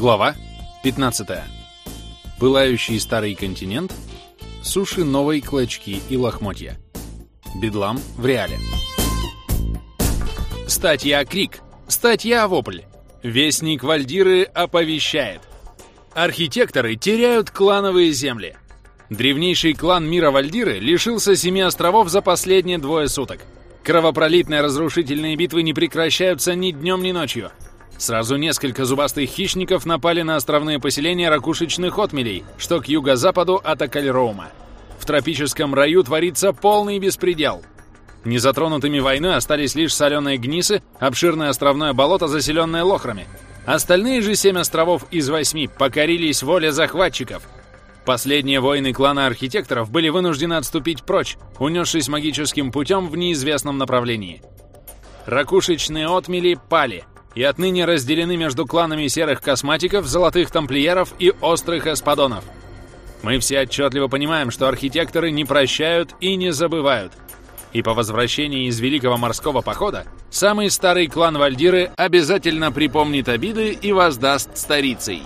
Глава 15. Пылающий старый континент, суши новой клочки и лохмотья. Бедлам в реале. Статья Крик. Статья Вопль. Вестник Вальдиры оповещает. Архитекторы теряют клановые земли. Древнейший клан мира Вальдиры лишился семи островов за последние двое суток. Кровопролитные разрушительные битвы не прекращаются ни днем, ни ночью. Сразу несколько зубастых хищников напали на островные поселения ракушечных отмелей, что к юго-западу от Акальроума. В тропическом раю творится полный беспредел. Незатронутыми войной остались лишь соленые гнисы, обширное островное болото, заселенное лохрами. Остальные же семь островов из восьми покорились воле захватчиков. Последние воины клана архитекторов были вынуждены отступить прочь, унесшись магическим путем в неизвестном направлении. Ракушечные отмели пали, и отныне разделены между кланами серых косматиков, золотых тамплиеров и острых эспадонов. Мы все отчетливо понимаем, что архитекторы не прощают и не забывают. И по возвращении из Великого морского похода самый старый клан Вальдиры обязательно припомнит обиды и воздаст старицей.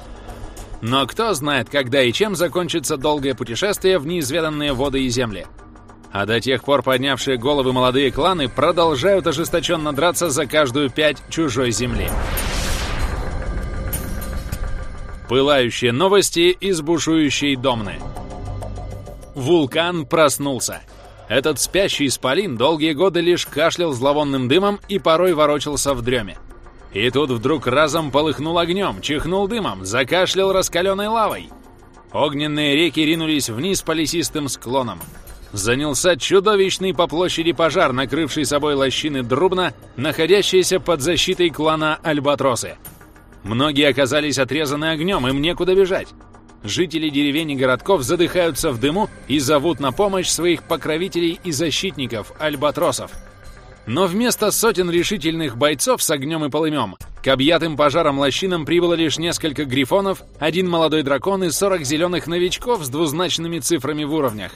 Но кто знает, когда и чем закончится долгое путешествие в неизведанные воды и земли. А до тех пор поднявшие головы молодые кланы продолжают ожесточенно драться за каждую пять чужой земли. Пылающие новости из бушующей Домны. Вулкан проснулся. Этот спящий исполин долгие годы лишь кашлял зловонным дымом и порой ворочался в дреме. И тут вдруг разом полыхнул огнем, чихнул дымом, закашлял раскаленной лавой. Огненные реки ринулись вниз по лесистым склонам занялся чудовищный по площади пожар, накрывший собой лощины Друбна, находящиеся под защитой клана Альбатросы. Многие оказались отрезаны огнем, им некуда бежать. Жители деревень и городков задыхаются в дыму и зовут на помощь своих покровителей и защитников, альбатросов. Но вместо сотен решительных бойцов с огнем и полымем к объятым пожаром лощинам прибыло лишь несколько грифонов, один молодой дракон и 40 зеленых новичков с двузначными цифрами в уровнях.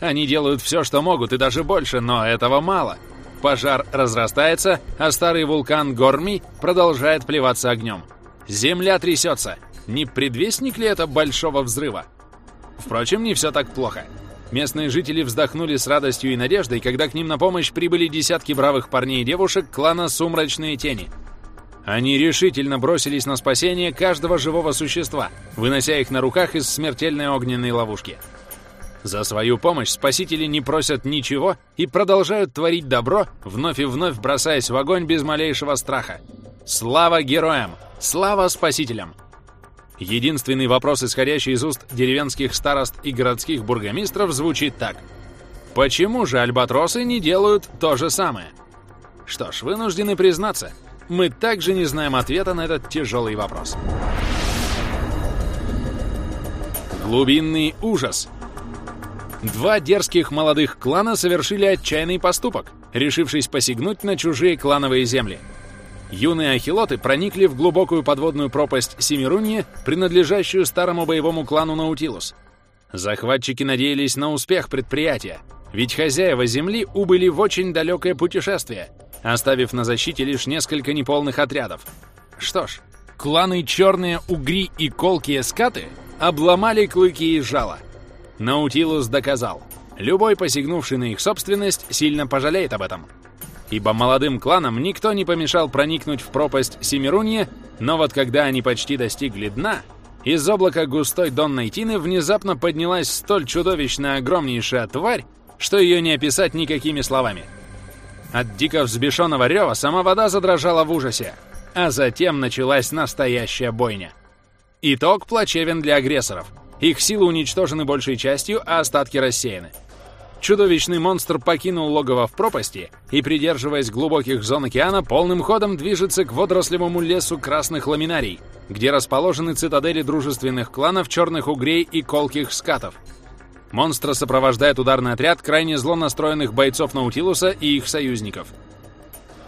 Они делают все, что могут, и даже больше, но этого мало. Пожар разрастается, а старый вулкан Горми продолжает плеваться огнем. Земля трясется. Не предвестник ли это большого взрыва? Впрочем, не все так плохо. Местные жители вздохнули с радостью и надеждой, когда к ним на помощь прибыли десятки бравых парней и девушек клана «Сумрачные тени». Они решительно бросились на спасение каждого живого существа, вынося их на руках из смертельной огненной ловушки. За свою помощь спасители не просят ничего и продолжают творить добро, вновь и вновь бросаясь в огонь без малейшего страха. Слава героям! Слава спасителям! Единственный вопрос, исходящий из уст деревенских старост и городских бургомистров, звучит так. Почему же альбатросы не делают то же самое? Что ж, вынуждены признаться, мы также не знаем ответа на этот тяжелый вопрос. Глубинный ужас — Два дерзких молодых клана совершили отчаянный поступок, решившись посягнуть на чужие клановые земли. Юные ахилоты проникли в глубокую подводную пропасть Семируньи, принадлежащую старому боевому клану Наутилус. Захватчики надеялись на успех предприятия, ведь хозяева земли убыли в очень далекое путешествие, оставив на защите лишь несколько неполных отрядов. Что ж, кланы Черные Угри и Колкие Скаты обломали клыки и жало — Наутилус доказал, любой посягнувший на их собственность сильно пожалеет об этом. Ибо молодым кланам никто не помешал проникнуть в пропасть Семирунье, но вот когда они почти достигли дна, из облака густой донной тины внезапно поднялась столь чудовищная огромнейшая тварь, что ее не описать никакими словами. От дико взбешенного рева сама вода задрожала в ужасе, а затем началась настоящая бойня. Итог плачевен для агрессоров — их силы уничтожены большей частью, а остатки рассеяны. Чудовищный монстр покинул логово в пропасти и, придерживаясь глубоких зон океана, полным ходом движется к водорослевому лесу красных ламинарий, где расположены цитадели дружественных кланов черных угрей и колких скатов. Монстра сопровождает ударный отряд крайне зло настроенных бойцов Наутилуса и их союзников —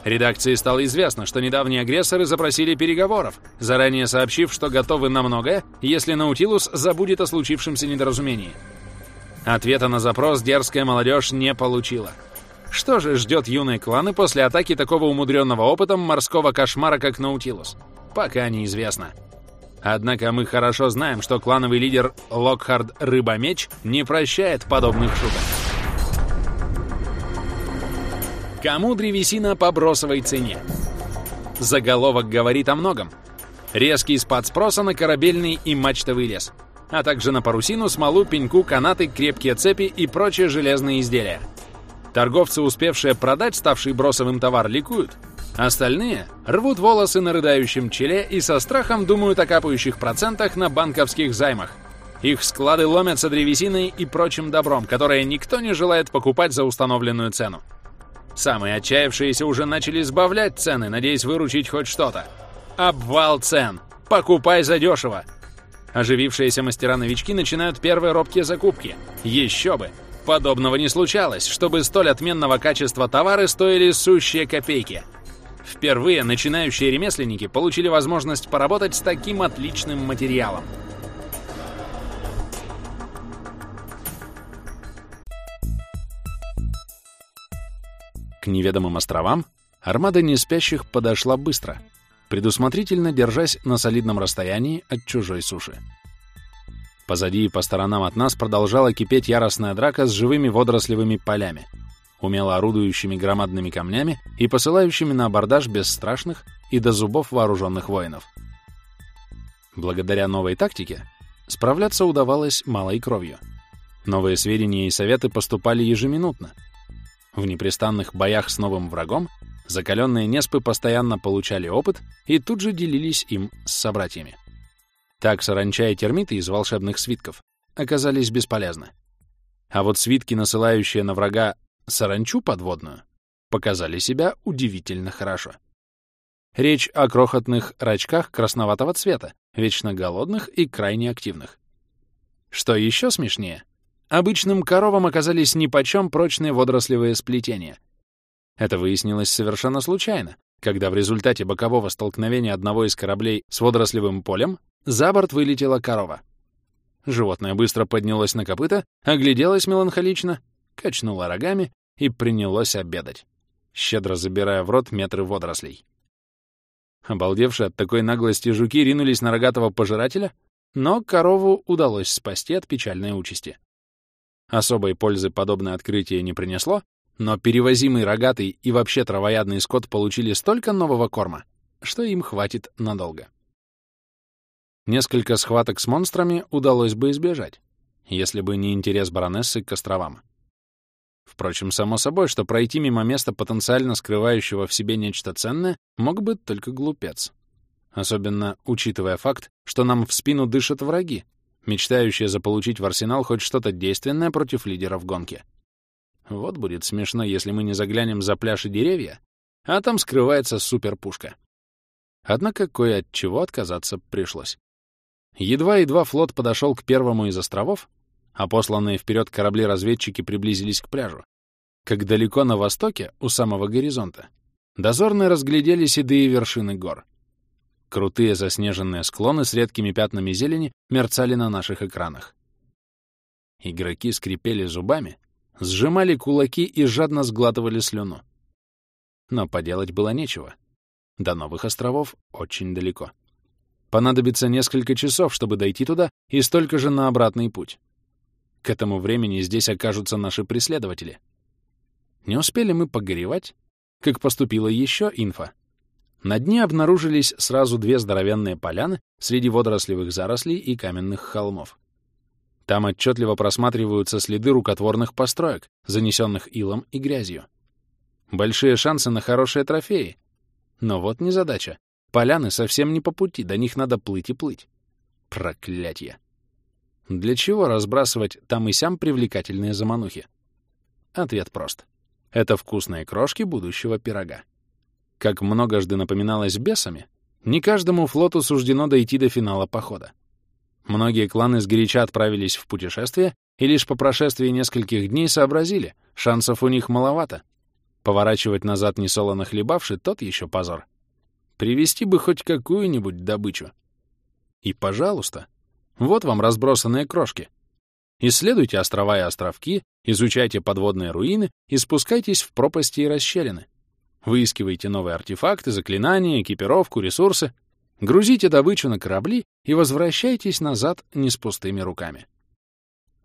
Редакции стало известно, что недавние агрессоры запросили переговоров, заранее сообщив, что готовы на многое, если Наутилус забудет о случившемся недоразумении. Ответа на запрос дерзкая молодежь не получила. Что же ждет юные кланы после атаки такого умудренного опытом морского кошмара, как Наутилус? Пока неизвестно. Однако мы хорошо знаем, что клановый лидер Локхард Рыбомеч не прощает подобных шуток. Кому древесина по бросовой цене? Заголовок говорит о многом. Резкий спад спроса на корабельный и мачтовый лес, а также на парусину, смолу, пеньку, канаты, крепкие цепи и прочие железные изделия. Торговцы, успевшие продать ставший бросовым товар, ликуют – Остальные рвут волосы на рыдающем челе и со страхом думают о капающих процентах на банковских займах. Их склады ломятся древесиной и прочим добром, которое никто не желает покупать за установленную цену. Самые отчаявшиеся уже начали сбавлять цены, надеясь выручить хоть что-то. Обвал цен! Покупай задешево! Оживившиеся мастера-новички начинают первые робкие закупки. Еще бы! Подобного не случалось, чтобы столь отменного качества товары стоили сущие копейки — Впервые начинающие ремесленники получили возможность поработать с таким отличным материалом. К неведомым островам армада неспящих подошла быстро, предусмотрительно держась на солидном расстоянии от чужой суши. Позади и по сторонам от нас продолжала кипеть яростная драка с живыми водорослевыми полями — умело орудующими громадными камнями и посылающими на абордаж бесстрашных и до зубов вооруженных воинов. Благодаря новой тактике справляться удавалось малой кровью. Новые сведения и советы поступали ежеминутно. В непрестанных боях с новым врагом закаленные неспы постоянно получали опыт и тут же делились им с собратьями. Так саранча и термиты из волшебных свитков оказались бесполезны. А вот свитки, насылающие на врага саранчу подводную, показали себя удивительно хорошо. Речь о крохотных рачках красноватого цвета, вечно голодных и крайне активных. Что еще смешнее, обычным коровам оказались нипочем прочные водорослевые сплетения. Это выяснилось совершенно случайно, когда в результате бокового столкновения одного из кораблей с водорослевым полем за борт вылетела корова. Животное быстро поднялось на копыта, огляделось меланхолично качнула рогами и принялось обедать, щедро забирая в рот метры водорослей. Обалдевшие от такой наглости жуки ринулись на рогатого пожирателя, но корову удалось спасти от печальной участи. Особой пользы подобное открытие не принесло, но перевозимый рогатый и вообще травоядный скот получили столько нового корма, что им хватит надолго. Несколько схваток с монстрами удалось бы избежать, если бы не интерес баронессы к островам. Впрочем, само собой, что пройти мимо места, потенциально скрывающего в себе нечто ценное, мог бы только глупец. Особенно учитывая факт, что нам в спину дышат враги, мечтающие заполучить в арсенал хоть что-то действенное против лидера в гонке. Вот будет смешно, если мы не заглянем за пляж и деревья, а там скрывается суперпушка. Однако кое от чего отказаться пришлось. Едва-едва флот подошел к первому из островов, а посланные вперед корабли-разведчики приблизились к пляжу. Как далеко на востоке, у самого горизонта, дозорные разглядели седые вершины гор. Крутые заснеженные склоны с редкими пятнами зелени мерцали на наших экранах. Игроки скрипели зубами, сжимали кулаки и жадно сглатывали слюну. Но поделать было нечего. До новых островов очень далеко. Понадобится несколько часов, чтобы дойти туда, и столько же на обратный путь. К этому времени здесь окажутся наши преследователи. Не успели мы погоревать, как поступила еще инфа. На дне обнаружились сразу две здоровенные поляны среди водорослевых зарослей и каменных холмов. Там отчетливо просматриваются следы рукотворных построек, занесенных илом и грязью. Большие шансы на хорошие трофеи. Но вот незадача. Поляны совсем не по пути, до них надо плыть и плыть. Проклятье! Для чего разбрасывать там и сям привлекательные заманухи? Ответ прост. Это вкусные крошки будущего пирога. Как многожды напоминалось бесами, не каждому флоту суждено дойти до финала похода. Многие кланы сгоряча отправились в путешествие и лишь по прошествии нескольких дней сообразили, шансов у них маловато. Поворачивать назад несолоно хлебавший тот еще позор. Привести бы хоть какую-нибудь добычу. И, пожалуйста, вот вам разбросанные крошки. Исследуйте острова и островки, изучайте подводные руины и спускайтесь в пропасти и расщелины. Выискивайте новые артефакты, заклинания, экипировку, ресурсы. Грузите добычу на корабли и возвращайтесь назад не с пустыми руками.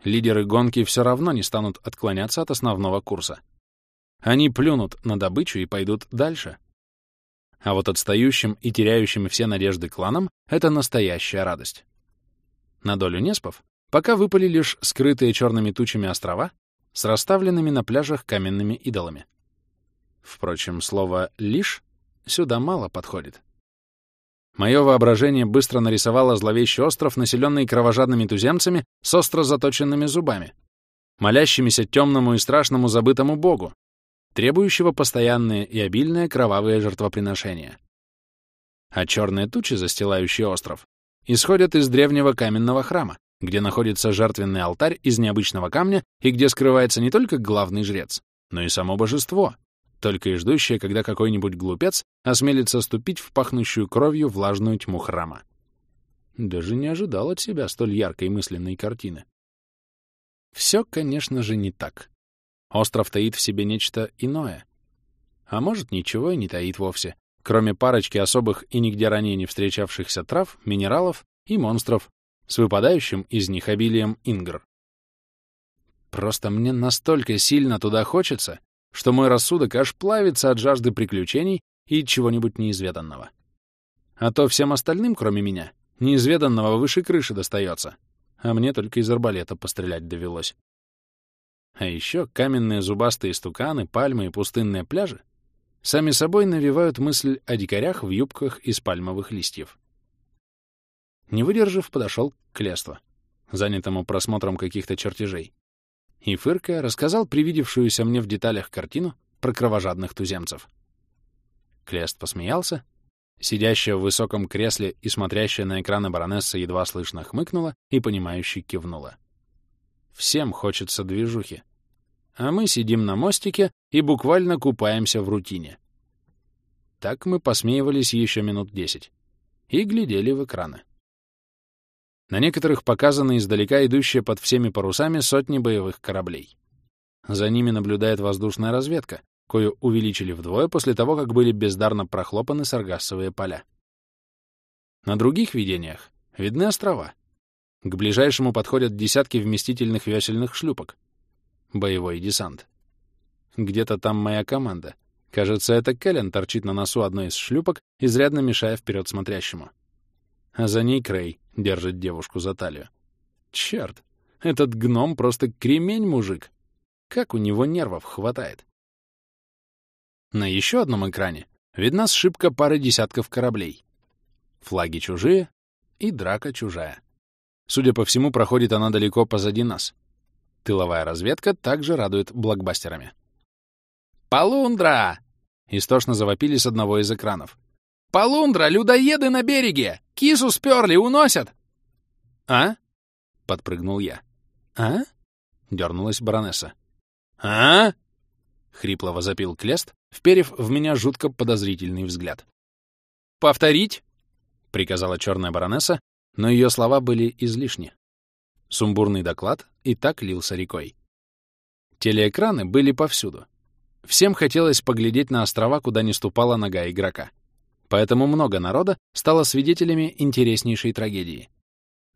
Лидеры гонки все равно не станут отклоняться от основного курса. Они плюнут на добычу и пойдут дальше. А вот отстающим и теряющим все надежды кланам — это настоящая радость. На долю Неспов пока выпали лишь скрытые черными тучами острова с расставленными на пляжах каменными идолами. Впрочем, слово «лишь» сюда мало подходит. Мое воображение быстро нарисовало зловещий остров, населенный кровожадными туземцами с остро заточенными зубами, молящимися темному и страшному забытому богу, требующего постоянные и обильные кровавые жертвоприношения. А черные тучи, застилающие остров, исходят из древнего каменного храма, где находится жертвенный алтарь из необычного камня и где скрывается не только главный жрец, но и само божество, только и ждущее, когда какой-нибудь глупец осмелится ступить в пахнущую кровью влажную тьму храма. Даже не ожидал от себя столь яркой мысленной картины. Все, конечно же, не так. Остров таит в себе нечто иное. А может, ничего и не таит вовсе, кроме парочки особых и нигде ранее не встречавшихся трав, минералов и монстров, с выпадающим из них обилием ингр. Просто мне настолько сильно туда хочется, что мой рассудок аж плавится от жажды приключений и чего-нибудь неизведанного. А то всем остальным, кроме меня, неизведанного выше крыши достается, а мне только из арбалета пострелять довелось. А еще каменные зубастые стуканы, пальмы и пустынные пляжи сами собой навевают мысль о дикарях в юбках из пальмовых листьев. Не выдержав, подошел к Леству, занятому просмотром каких-то чертежей и, фыркая, рассказал привидевшуюся мне в деталях картину про кровожадных туземцев. Клест посмеялся, сидящая в высоком кресле и смотрящая на экраны баронесса едва слышно хмыкнула и, понимающе кивнула. Всем хочется движухи. А мы сидим на мостике и буквально купаемся в рутине. Так мы посмеивались еще минут десять и глядели в экраны. На некоторых показаны издалека идущие под всеми парусами сотни боевых кораблей. За ними наблюдает воздушная разведка, кою увеличили вдвое после того, как были бездарно прохлопаны саргассовые поля. На других видениях видны острова. К ближайшему подходят десятки вместительных весельных шлюпок. Боевой десант. Где-то там моя команда. Кажется, это Кэлен торчит на носу одной из шлюпок, изрядно мешая вперед смотрящему. А за ней Крей, держит девушку за талию. Черт, этот гном просто кремень-мужик. Как у него нервов хватает. На еще одном экране видна сшибка пары десятков кораблей. Флаги чужие и драка чужая. Судя по всему, проходит она далеко позади нас. Тыловая разведка также радует блокбастерами. «Полундра!» — истошно завопили с одного из экранов. «Полундра! Людоеды на береге! Кису сперли, уносят!» «А?» — подпрыгнул я. «А?» — дернулась баронесса. «А?» — хрипло возопил Клест, вперев в меня жутко подозрительный взгляд. «Повторить?» — приказала черная баронесса, но ее слова были излишни. Сумбурный доклад и так лился рекой. Телеэкраны были повсюду. Всем хотелось поглядеть на острова, куда не ступала нога игрока. Поэтому много народа стало свидетелями интереснейшей трагедии.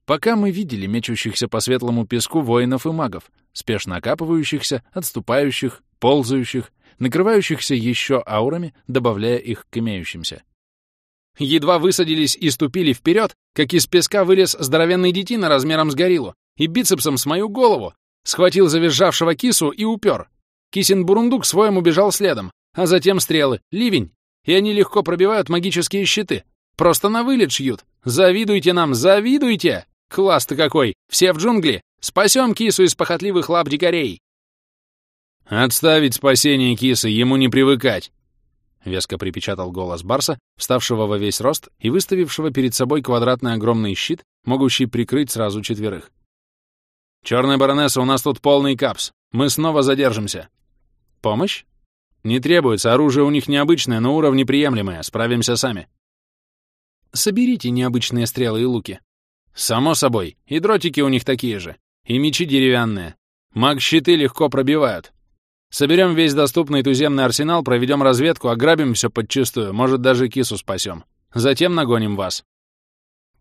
Пока мы видели мечущихся по светлому песку воинов и магов, спешно окапывающихся, отступающих, ползающих, накрывающихся еще аурами, добавляя их к имеющимся. Едва высадились и ступили вперед, как из песка вылез здоровенный детина размером с гориллу и бицепсом с мою голову, схватил завизжавшего кису и упер. Кисин бурундук своим убежал следом, а затем стрелы, ливень, и они легко пробивают магические щиты. Просто на вылет шьют. Завидуйте нам, завидуйте! Класс-то какой! Все в джунгли! Спасем кису из похотливых лап дикарей!» «Отставить спасение кисы, ему не привыкать!» — веско припечатал голос Барса, вставшего во весь рост и выставившего перед собой квадратный огромный щит, могущий прикрыть сразу четверых. «Черная баронесса, у нас тут полный капс. Мы снова задержимся. Помощь? Не требуется, оружие у них необычное, но уровни приемлемые, справимся сами. Соберите необычные стрелы и луки. Само собой, и дротики у них такие же, и мечи деревянные. Маг-щиты легко пробивают. Соберем весь доступный туземный арсенал, проведем разведку, ограбим все подчистую, может, даже кису спасем. Затем нагоним вас.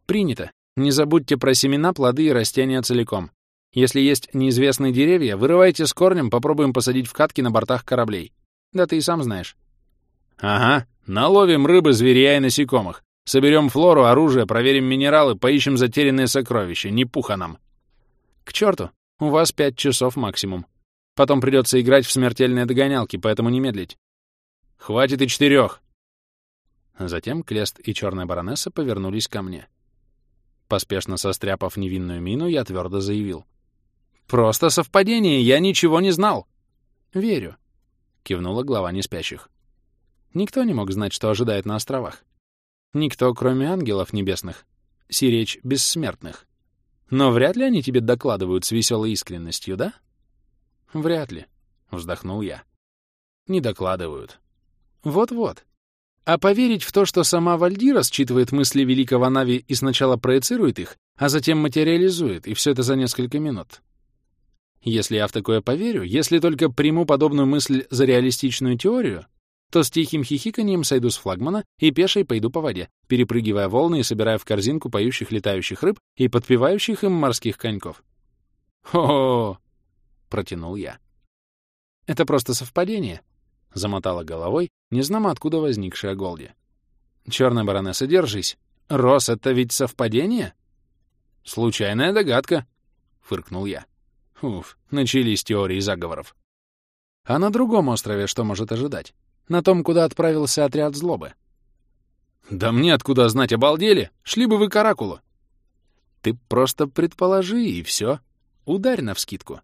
Принято. Не забудьте про семена, плоды и растения целиком. Если есть неизвестные деревья, вырывайте с корнем, попробуем посадить в катки на бортах кораблей. Да ты и сам знаешь. Ага, наловим рыбы, зверя и насекомых. Соберем флору, оружие, проверим минералы, поищем затерянные сокровища. Не пуха нам. К черту, у вас пять часов максимум. Потом придется играть в смертельные догонялки, поэтому не медлить. Хватит и четырех. Затем Клест и черная баронесса повернулись ко мне. Поспешно состряпав невинную мину, я твердо заявил. «Просто совпадение, я ничего не знал!» «Верю», — кивнула глава неспящих. Никто не мог знать, что ожидает на островах. Никто, кроме ангелов небесных, сиречь бессмертных. Но вряд ли они тебе докладывают с веселой искренностью, да? Вряд ли, — вздохнул я. Не докладывают. Вот-вот. А поверить в то, что сама Вальдира считывает мысли великого Нави и сначала проецирует их, а затем материализует, и все это за несколько минут. Если я в такое поверю, если только приму подобную мысль за реалистичную теорию, то с тихим хихиканьем сойду с флагмана и пешей пойду по воде, перепрыгивая волны и собирая в корзинку поющих летающих рыб и подпевающих им морских коньков. «О-о-о!» — протянул я. «Это просто совпадение», — замотала головой, незнамо откуда возникшая Голди. «Черная баронесса, держись. Рос, это ведь совпадение?» «Случайная догадка», — фыркнул я. Уф, начались теории заговоров. А на другом острове что может ожидать? На том, куда отправился отряд злобы. Да мне откуда знать, обалдели? Шли бы вы к Оракулу. Ты просто предположи, и все. Ударь навскидку.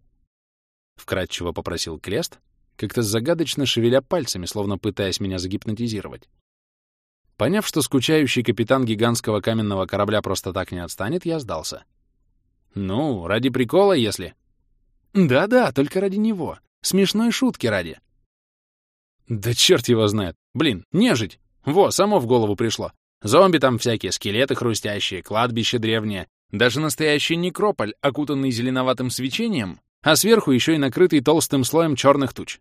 Вкратчиво попросил Клест, как-то загадочно шевеля пальцами, словно пытаясь меня загипнотизировать. Поняв, что скучающий капитан гигантского каменного корабля просто так не отстанет, я сдался. «Ну, ради прикола, если...» «Да-да, только ради него. Смешной шутки ради. Да черт его знает. Блин, нежить. Во, само в голову пришло. Зомби там всякие, скелеты хрустящие, кладбище древнее. Даже настоящий некрополь, окутанный зеленоватым свечением, а сверху еще и накрытый толстым слоем черных туч.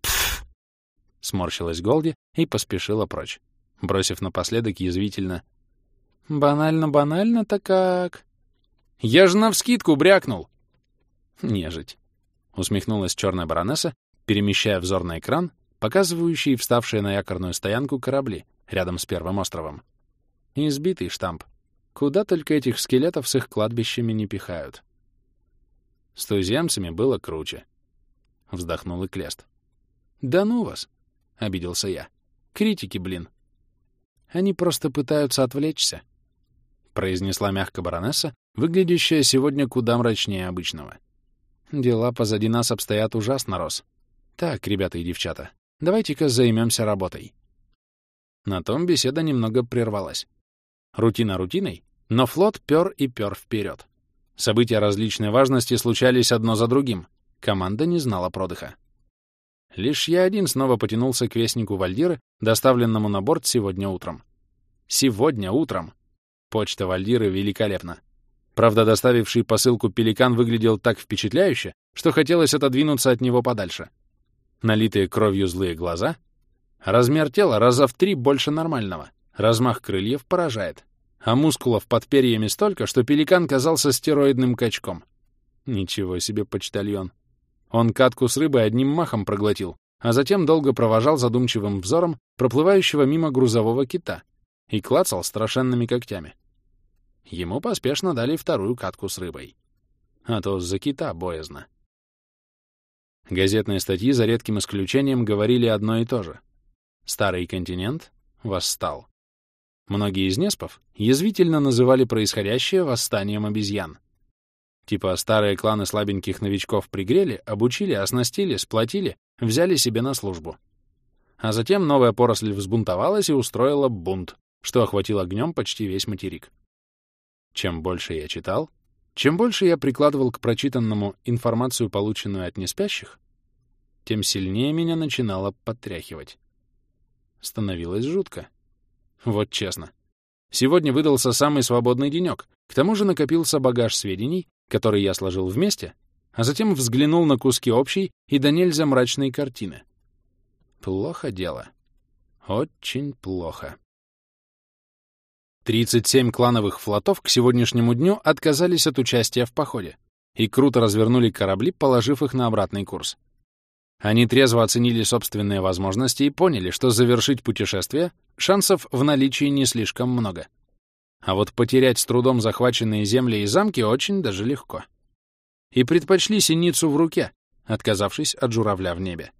Пф! Сморщилась Голди и поспешила прочь, бросив напоследок язвительно. «Банально-банально-то как...» «Я же навскидку брякнул!» «Нежить!» — усмехнулась черная баронесса перемещая взор на экран, показывающий вставшие на якорную стоянку корабли рядом с первым островом. Избитый штамп. Куда только этих скелетов с их кладбищами не пихают. С туземцами было круче. Вздохнул и Клест. «Да ну вас!» — обиделся я. «Критики, блин!» «Они просто пытаются отвлечься», — произнесла мягко баронесса, выглядящая сегодня куда мрачнее обычного. «Дела позади нас обстоят ужасно, Рос. Так, ребята и девчата, давайте-ка займемся работой. На том беседа немного прервалась. Рутина рутиной, но флот пёр и пёр вперед. События различной важности случались одно за другим. Команда не знала продыха. Лишь я один снова потянулся к вестнику Вальдиры, доставленному на борт сегодня утром. Сегодня утром! Почта Вальдиры великолепна. Правда, доставивший посылку пеликан выглядел так впечатляюще, что хотелось отодвинуться от него подальше налитые кровью злые глаза, размер тела раза в три больше нормального, размах крыльев поражает, а мускулов под перьями столько, что пеликан казался стероидным качком. Ничего себе почтальон. Он катку с рыбой одним махом проглотил, а затем долго провожал задумчивым взором проплывающего мимо грузового кита и клацал страшенными когтями. Ему поспешно дали вторую катку с рыбой. А то за кита боязно. Газетные статьи, за редким исключением, говорили одно и то же. Старый континент восстал. Многие из неспов язвительно называли происходящее восстанием обезьян. Типа старые кланы слабеньких новичков пригрели, обучили, оснастили, сплотили, взяли себе на службу. А затем новая поросль взбунтовалась и устроила бунт, что охватил огнем почти весь материк. Чем больше я читал, чем больше я прикладывал к прочитанному информацию, полученную от неспящих, тем сильнее меня начинало подтряхивать. Становилось жутко. Вот честно. Сегодня выдался самый свободный денек. К тому же накопился багаж сведений, который я сложил вместе, а затем взглянул на куски общей и до нельзя мрачной картины. Плохо дело. Очень плохо. 37 клановых флотов к сегодняшнему дню отказались от участия в походе и круто развернули корабли, положив их на обратный курс. Они трезво оценили собственные возможности и поняли, что завершить путешествие шансов в наличии не слишком много. А вот потерять с трудом захваченные земли и замки очень даже легко. И предпочли синицу в руке, отказавшись от журавля в небе.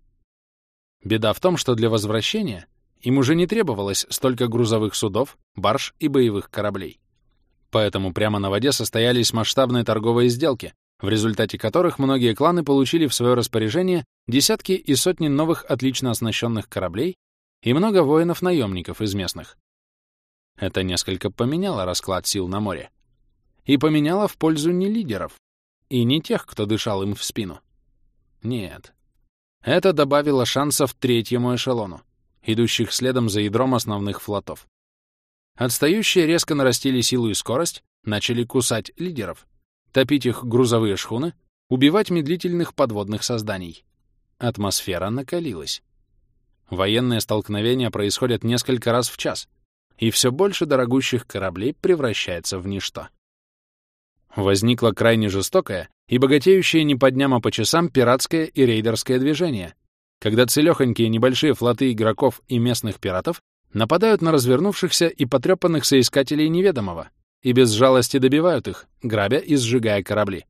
Беда в том, что для возвращения им уже не требовалось столько грузовых судов, барж и боевых кораблей. Поэтому прямо на воде состоялись масштабные торговые сделки, в результате которых многие кланы получили в свое распоряжение десятки и сотни новых отлично оснащенных кораблей и много воинов-наемников из местных. Это несколько поменяло расклад сил на море. И поменяло в пользу не лидеров, и не тех, кто дышал им в спину. Нет. Это добавило шансов третьему эшелону, идущих следом за ядром основных флотов. Отстающие резко нарастили силу и скорость, начали кусать лидеров, топить их грузовые шхуны, убивать медлительных подводных созданий. Атмосфера накалилась. Военные столкновения происходят несколько раз в час, и все больше дорогущих кораблей превращается в ничто. Возникло крайне жестокое и богатеющее не по дням, а по часам пиратское и рейдерское движение, когда целехонькие небольшие флоты игроков и местных пиратов нападают на развернувшихся и потрепанных соискателей неведомого и без жалости добивают их, грабя и сжигая корабли.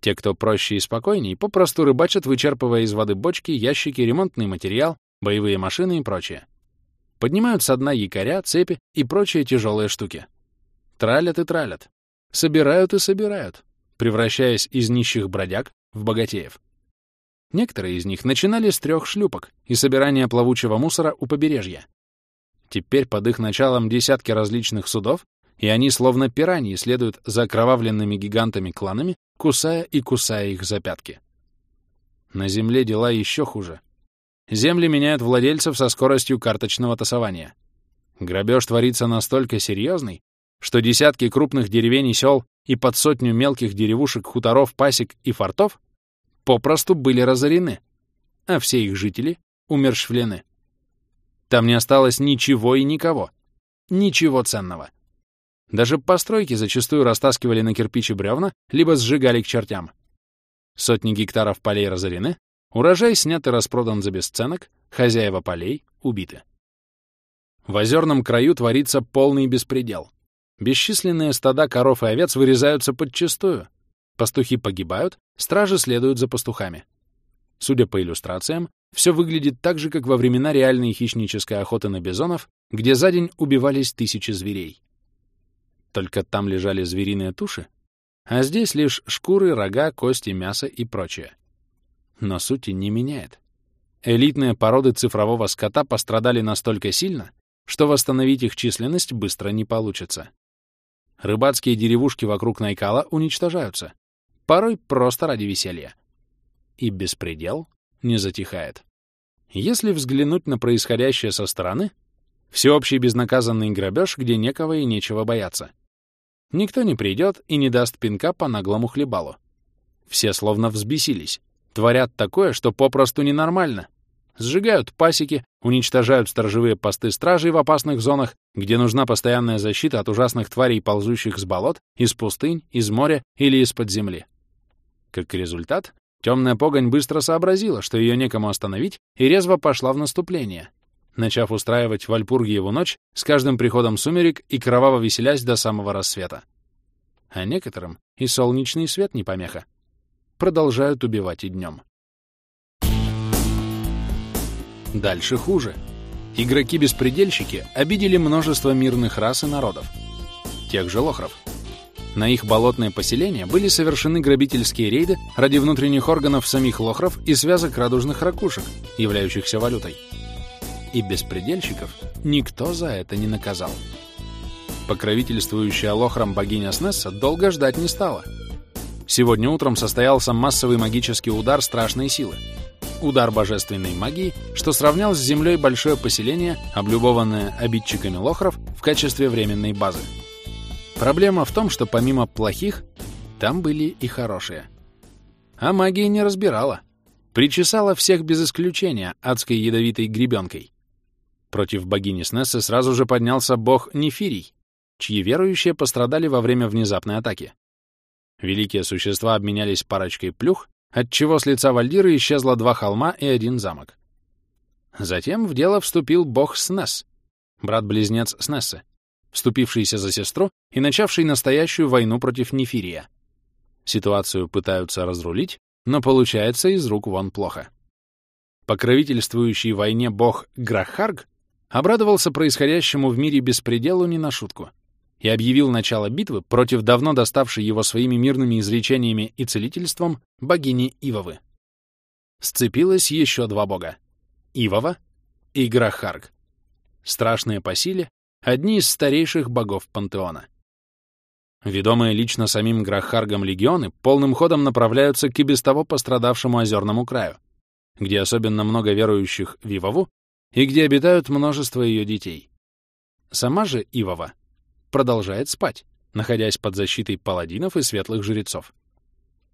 Те, кто проще и спокойней, попросту рыбачат, вычерпывая из воды бочки, ящики, ремонтный материал, боевые машины и прочее. Поднимают со дна якоря, цепи и прочие тяжелые штуки. Тралят и тралят. Собирают и собирают, превращаясь из нищих бродяг в богатеев. Некоторые из них начинали с трех шлюпок и собирания плавучего мусора у побережья. Теперь под их началом десятки различных судов, и они словно пираньи следуют за окровавленными гигантами-кланами, кусая и кусая их за пятки. На Земле дела еще хуже. Земли меняют владельцев со скоростью карточного тасования. Грабеж творится настолько серьезный, что десятки крупных деревень и сел и под сотню мелких деревушек, хуторов, пасек и фортов попросту были разорены, а все их жители умершвлены. Там не осталось ничего и никого. Ничего ценного. Даже постройки зачастую растаскивали на кирпичи бревна, либо сжигали к чертям. Сотни гектаров полей разорены, урожай снят и распродан за бесценок, хозяева полей убиты. В озерном краю творится полный беспредел. Бесчисленные стада коров и овец вырезаются подчистую. Пастухи погибают, стражи следуют за пастухами. Судя по иллюстрациям, все выглядит так же, как во времена реальной хищнической охоты на бизонов, где за день убивались тысячи зверей. Только там лежали звериные туши, а здесь лишь шкуры, рога, кости, мясо и прочее. Но сути не меняет. Элитные породы цифрового скота пострадали настолько сильно, что восстановить их численность быстро не получится. Рыбацкие деревушки вокруг Найкала уничтожаются, порой просто ради веселья. И беспредел не затихает. Если взглянуть на происходящее со стороны, всеобщий безнаказанный грабеж, где некого и нечего бояться. Никто не придет и не даст пинка по наглому хлебалу. Все словно взбесились, творят такое, что попросту ненормально. Сжигают пасеки, уничтожают сторожевые посты стражей в опасных зонах, где нужна постоянная защита от ужасных тварей, ползущих с болот, из пустынь, из моря или из-под земли. Как результат, темная погонь быстро сообразила, что ее некому остановить, и резво пошла в наступление, начав устраивать в Альпургиеву ночь с каждым приходом сумерек и кроваво веселясь до самого рассвета. А некоторым и солнечный свет не помеха. Продолжают убивать и днем. Дальше хуже. Игроки-беспредельщики обидели множество мирных рас и народов. Тех же лохров. На их болотные поселения были совершены грабительские рейды ради внутренних органов самих лохров и связок радужных ракушек, являющихся валютой. И беспредельщиков никто за это не наказал. Покровительствующая лохрам богиня Снесса долго ждать не стала. Сегодня утром состоялся массовый магический удар страшной силы — удар божественной магии, что сравнял с землей большое поселение, облюбованное обидчиками лохров в качестве временной базы. Проблема в том, что помимо плохих, там были и хорошие. А магия не разбирала. Причесала всех без исключения адской ядовитой гребенкой. Против богини Снессы сразу же поднялся бог Нефирий, чьи верующие пострадали во время внезапной атаки. Великие существа обменялись парочкой плюх, отчего с лица Вальдиры исчезло два холма и один замок. Затем в дело вступил бог Снесс, брат-близнец Снессы, вступившийся за сестру и начавший настоящую войну против Нефирия. Ситуацию пытаются разрулить, но получается из рук вон плохо. Покровительствующий войне бог Грахарг обрадовался происходящему в мире беспределу не на шутку и объявил начало битвы против давно доставшей его своими мирными изречениями и целительством богини Ивовы. Сцепилось еще два бога — Ивова и Грахарг. Страшные по силе, одни из старейших богов пантеона. Ведомые лично самим Грахаргом легионы полным ходом направляются к и без того пострадавшему озерному краю, где особенно много верующих в Ивову и где обитают множество ее детей. Сама же Ивова продолжает спать, находясь под защитой паладинов и светлых жрецов.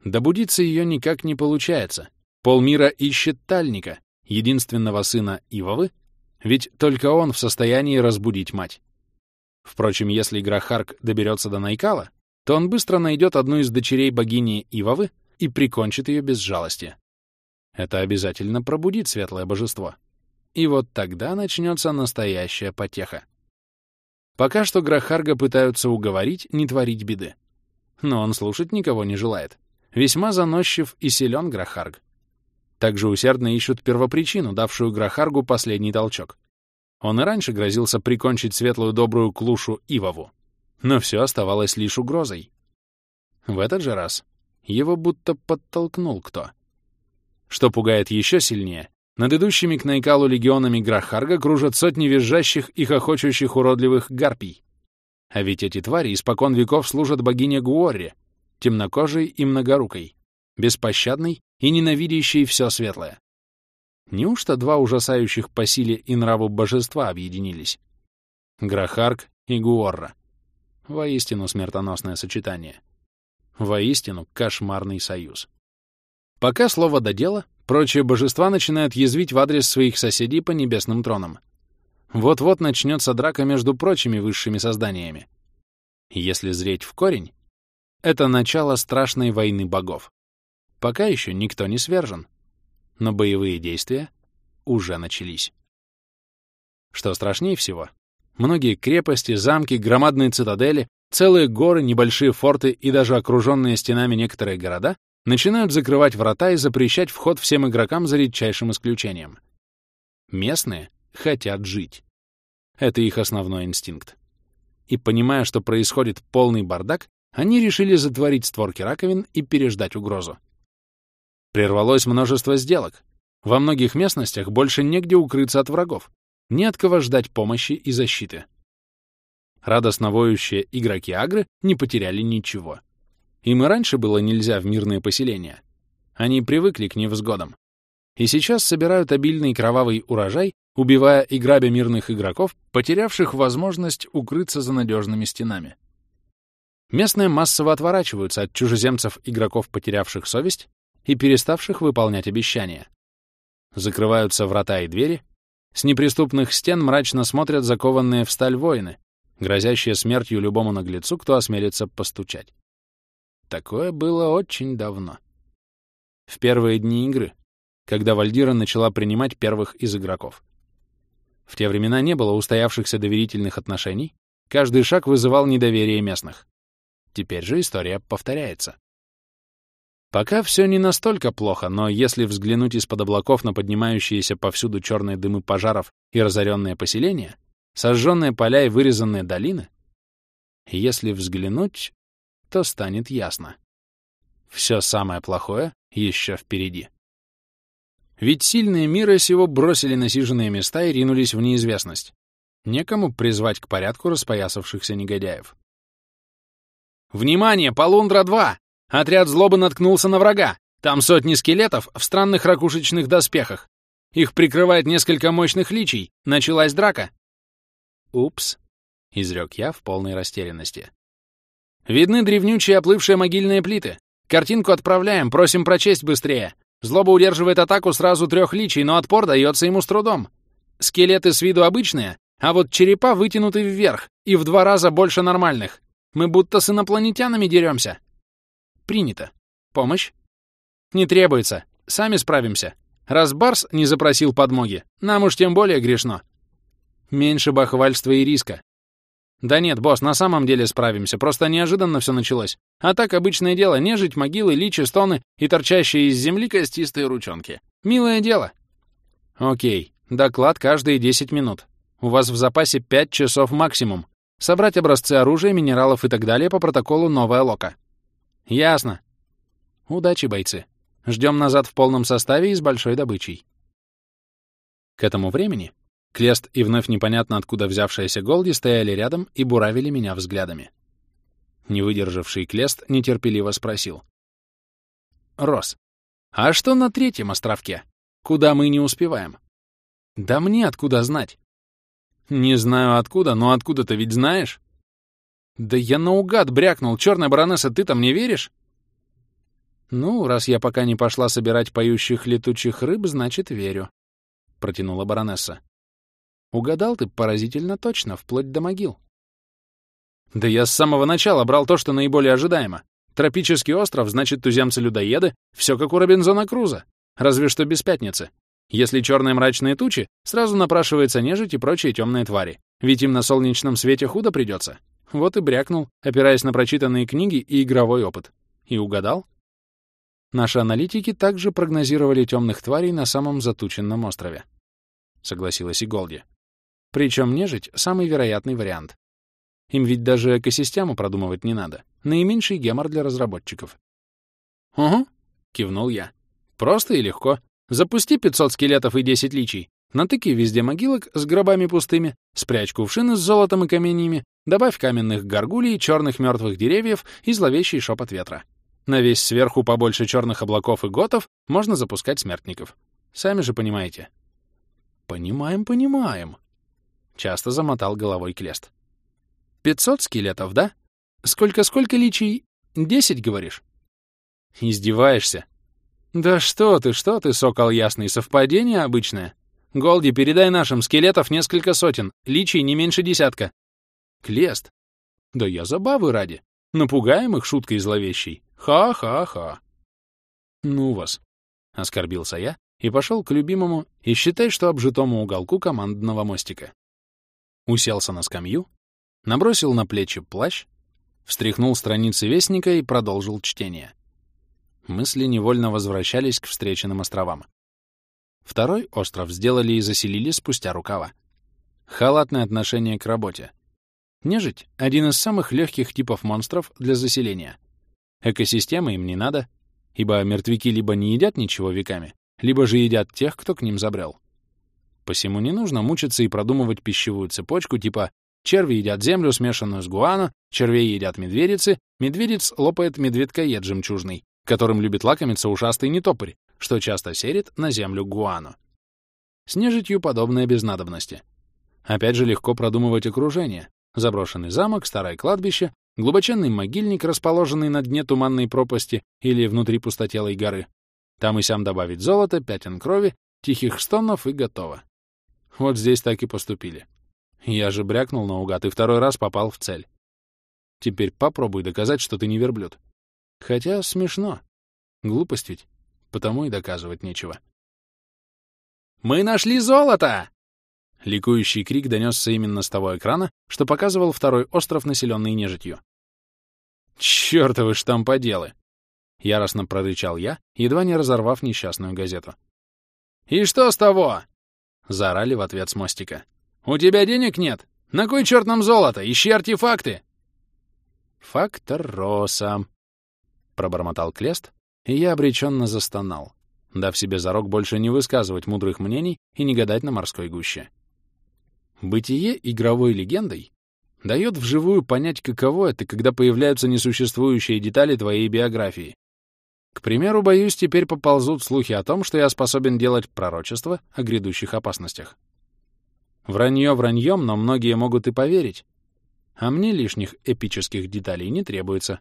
Добудиться ее никак не получается. Полмира ищет Тальника, единственного сына Ивовы, ведь только он в состоянии разбудить мать. Впрочем, если Грахарк доберется до Найкала, то он быстро найдет одну из дочерей богини Ивовы и прикончит ее без жалости. Это обязательно пробудит светлое божество. И вот тогда начнется настоящая потеха. Пока что Грахарга пытаются уговорить не творить беды. Но он слушать никого не желает. Весьма заносчив и силен Грахарг. Также усердно ищут первопричину, давшую Грахаргу последний толчок. Он и раньше грозился прикончить светлую добрую клушу Ивову. Но все оставалось лишь угрозой. В этот же раз его будто подтолкнул кто. Что пугает еще сильнее, над идущими к Найкалу легионами Грахарга кружат сотни визжащих и хохочущих уродливых гарпий. А ведь эти твари испокон веков служат богине Гуорре, темнокожей и многорукой, беспощадной и ненавидящей все светлое. Неужто два ужасающих по силе и нраву божества объединились? Грахарг и Гуорра. Воистину смертоносное сочетание. Воистину кошмарный союз. Пока слово до дела, прочие божества начинают язвить в адрес своих соседей по небесным тронам. Вот-вот начнется драка между прочими высшими созданиями. Если зреть в корень, это начало страшной войны богов. Пока еще никто не свержен, но боевые действия уже начались. Что страшнее всего, многие крепости, замки, громадные цитадели, целые горы, небольшие форты и даже окруженные стенами некоторые города начинают закрывать врата и запрещать вход всем игрокам за редчайшим исключением. Местные хотят жить. Это их основной инстинкт. И понимая, что происходит полный бардак, они решили затворить створки раковин и переждать угрозу. Прервалось множество сделок. Во многих местностях больше негде укрыться от врагов, не от кого ждать помощи и защиты. Радостно воющие игроки Агры не потеряли ничего. Им и раньше было нельзя в мирные поселения. Они привыкли к невзгодам. И сейчас собирают обильный кровавый урожай, убивая и грабя мирных игроков, потерявших возможность укрыться за надежными стенами. Местные массово отворачиваются от чужеземцев игроков, потерявших совесть и переставших выполнять обещания. Закрываются врата и двери, с неприступных стен мрачно смотрят закованные в сталь воины, грозящие смертью любому наглецу, кто осмелится постучать. Такое было очень давно. В первые дни игры, когда Вальдира начала принимать первых из игроков. В те времена не было устоявшихся доверительных отношений, каждый шаг вызывал недоверие местных. Теперь же история повторяется. Пока все не настолько плохо, но если взглянуть из-под облаков на поднимающиеся повсюду черные дымы пожаров и разоренные поселения, сожженные поля и вырезанные долины, если взглянуть, то станет ясно. Все самое плохое еще впереди. Ведь сильные мира сего бросили насиженные места и ринулись в неизвестность. Некому призвать к порядку распоясавшихся негодяев. «Внимание, Полундра-2! Отряд злобы наткнулся на врага! Там сотни скелетов в странных ракушечных доспехах. Их прикрывает несколько мощных личий. Началась драка!» «Упс», — изрек я в полной растерянности. Видны древнючие оплывшие могильные плиты. Картинку отправляем, просим прочесть быстрее. Злоба удерживает атаку сразу трех личий, но отпор дается ему с трудом. Скелеты с виду обычные, А вот черепа вытянуты вверх и в два раза больше нормальных. Мы будто с инопланетянами деремся. Принято. Помощь? Не требуется. Сами справимся. Раз Барс не запросил подмоги, нам уж тем более грешно. Меньше бахвальства и риска. Да нет, босс, на самом деле справимся, просто неожиданно все началось. А так обычное дело, нежить, могилы, личи, стоны и торчащие из земли костистые ручонки. Милое дело. Окей, доклад каждые 10 минут. У вас в запасе 5 часов максимум. Собрать образцы оружия, минералов и так далее по протоколу «Новая Лока». Ясно. Удачи, бойцы. Ждем назад в полном составе и с большой добычей. К этому времени Клест и вновь непонятно откуда взявшаяся Голди стояли рядом и буравили меня взглядами. Не выдержавший Клест нетерпеливо спросил. «Рос, а что на третьем островке? Куда мы не успеваем?» «Да мне откуда знать?» «Не знаю откуда, но откуда-то ведь знаешь?» «Да я наугад брякнул, черная баронесса, ты-то мне веришь?» «Ну, раз я пока не пошла собирать поющих летучих рыб, значит, верю», — протянула баронесса. Угадал ты поразительно точно, вплоть до могил. Да я с самого начала брал то, что наиболее ожидаемо. Тропический остров, значит, туземцы-людоеды, все как у Робинзона Круза, разве что без пятницы. Если черные мрачные тучи, сразу напрашивается нежить и прочие темные твари, ведь им на солнечном свете худо придется. Вот и брякнул, опираясь на прочитанные книги и игровой опыт. И угадал. Наши аналитики также прогнозировали темных тварей на самом затученном острове. Согласилась и Голди. Причем нежить — самый вероятный вариант. Им ведь даже экосистему продумывать не надо. Наименьший гемор для разработчиков. «Угу», — кивнул я. «Просто и легко. Запусти 500 скелетов и 10 личий. Натыки везде могилок с гробами пустыми, спрячь кувшины с золотом и каменьями, добавь каменных горгулей, черных мертвых деревьев и зловещий шепот ветра. На весь сверху побольше черных облаков и готов можно запускать смертников. Сами же понимаете. Понимаем, понимаем, Часто замотал головой Клест. «Пятьсот скелетов, да? Сколько-сколько личий? Десять, говоришь?» «Издеваешься?» «Да что ты, что ты, сокол ясный, совпадение обычное. Голди, передай нашим скелетов несколько сотен, личий не меньше десятка». «Клест?» «Да я забавы ради. Напугаем их шуткой зловещей. Ха-ха-ха». «Ну вас», — оскорбился я и пошел к любимому и считай, что обжитому уголку командного мостика уселся на скамью, набросил на плечи плащ, встряхнул страницы Вестника и продолжил чтение. Мысли невольно возвращались к встреченным островам. Второй остров сделали и заселили спустя рукава. Халатное отношение к работе. Нежить — один из самых легких типов монстров для заселения. Экосистемы им не надо, ибо мертвяки либо не едят ничего веками, либо же едят тех, кто к ним забрел. Посему не нужно мучиться и продумывать пищевую цепочку типа черви едят землю, смешанную с гуано, червей едят медведицы, медведиц лопает медведкоед жемчужный, которым любит лакомиться ушастый нетопырь, что часто серит на землю гуано. С нежитью подобное без надобности. Опять же легко продумывать окружение. Заброшенный замок, старое кладбище, глубоченный могильник, расположенный на дне туманной пропасти или внутри пустотелой горы. Там и сям добавить золото, пятен крови, тихих стонов и готово. Вот здесь так и поступили. Я же брякнул наугад и второй раз попал в цель. Теперь попробуй доказать, что ты не верблюд. Хотя смешно. Глупость ведь. Потому и доказывать нечего. «Мы нашли золото!» Ликующий крик донесся именно с того экрана, что показывал второй остров, населенный нежитью. «Чёртовы штамподелы!» — яростно прорычал я, едва не разорвав несчастную газету. «И что с того?» — заорали в ответ с мостика. «У тебя денег нет? На кой черт нам золото? Ищи артефакты!» «Фактор Роса», — пробормотал Клест, и я обреченно застонал, дав себе зарок больше не высказывать мудрых мнений и не гадать на морской гуще. Бытие игровой легендой дает вживую понять, каково это, когда появляются несуществующие детали твоей биографии, к примеру, боюсь, теперь поползут слухи о том, что я способен делать пророчества о грядущих опасностях. Вранье враньем, но многие могут и поверить. А мне лишних эпических деталей не требуется.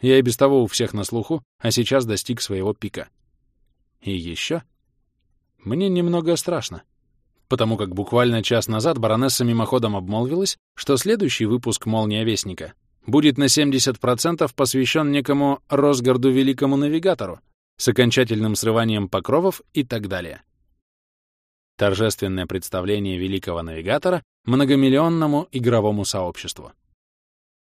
Я и без того у всех на слуху, а сейчас достиг своего пика. И еще. Мне немного страшно. Потому как буквально час назад баронесса мимоходом обмолвилась, что следующий выпуск «Молния Вестника» будет на 70% посвящен некому Росгарду Великому Навигатору с окончательным срыванием покровов и так далее. Торжественное представление Великого Навигатора многомиллионному игровому сообществу.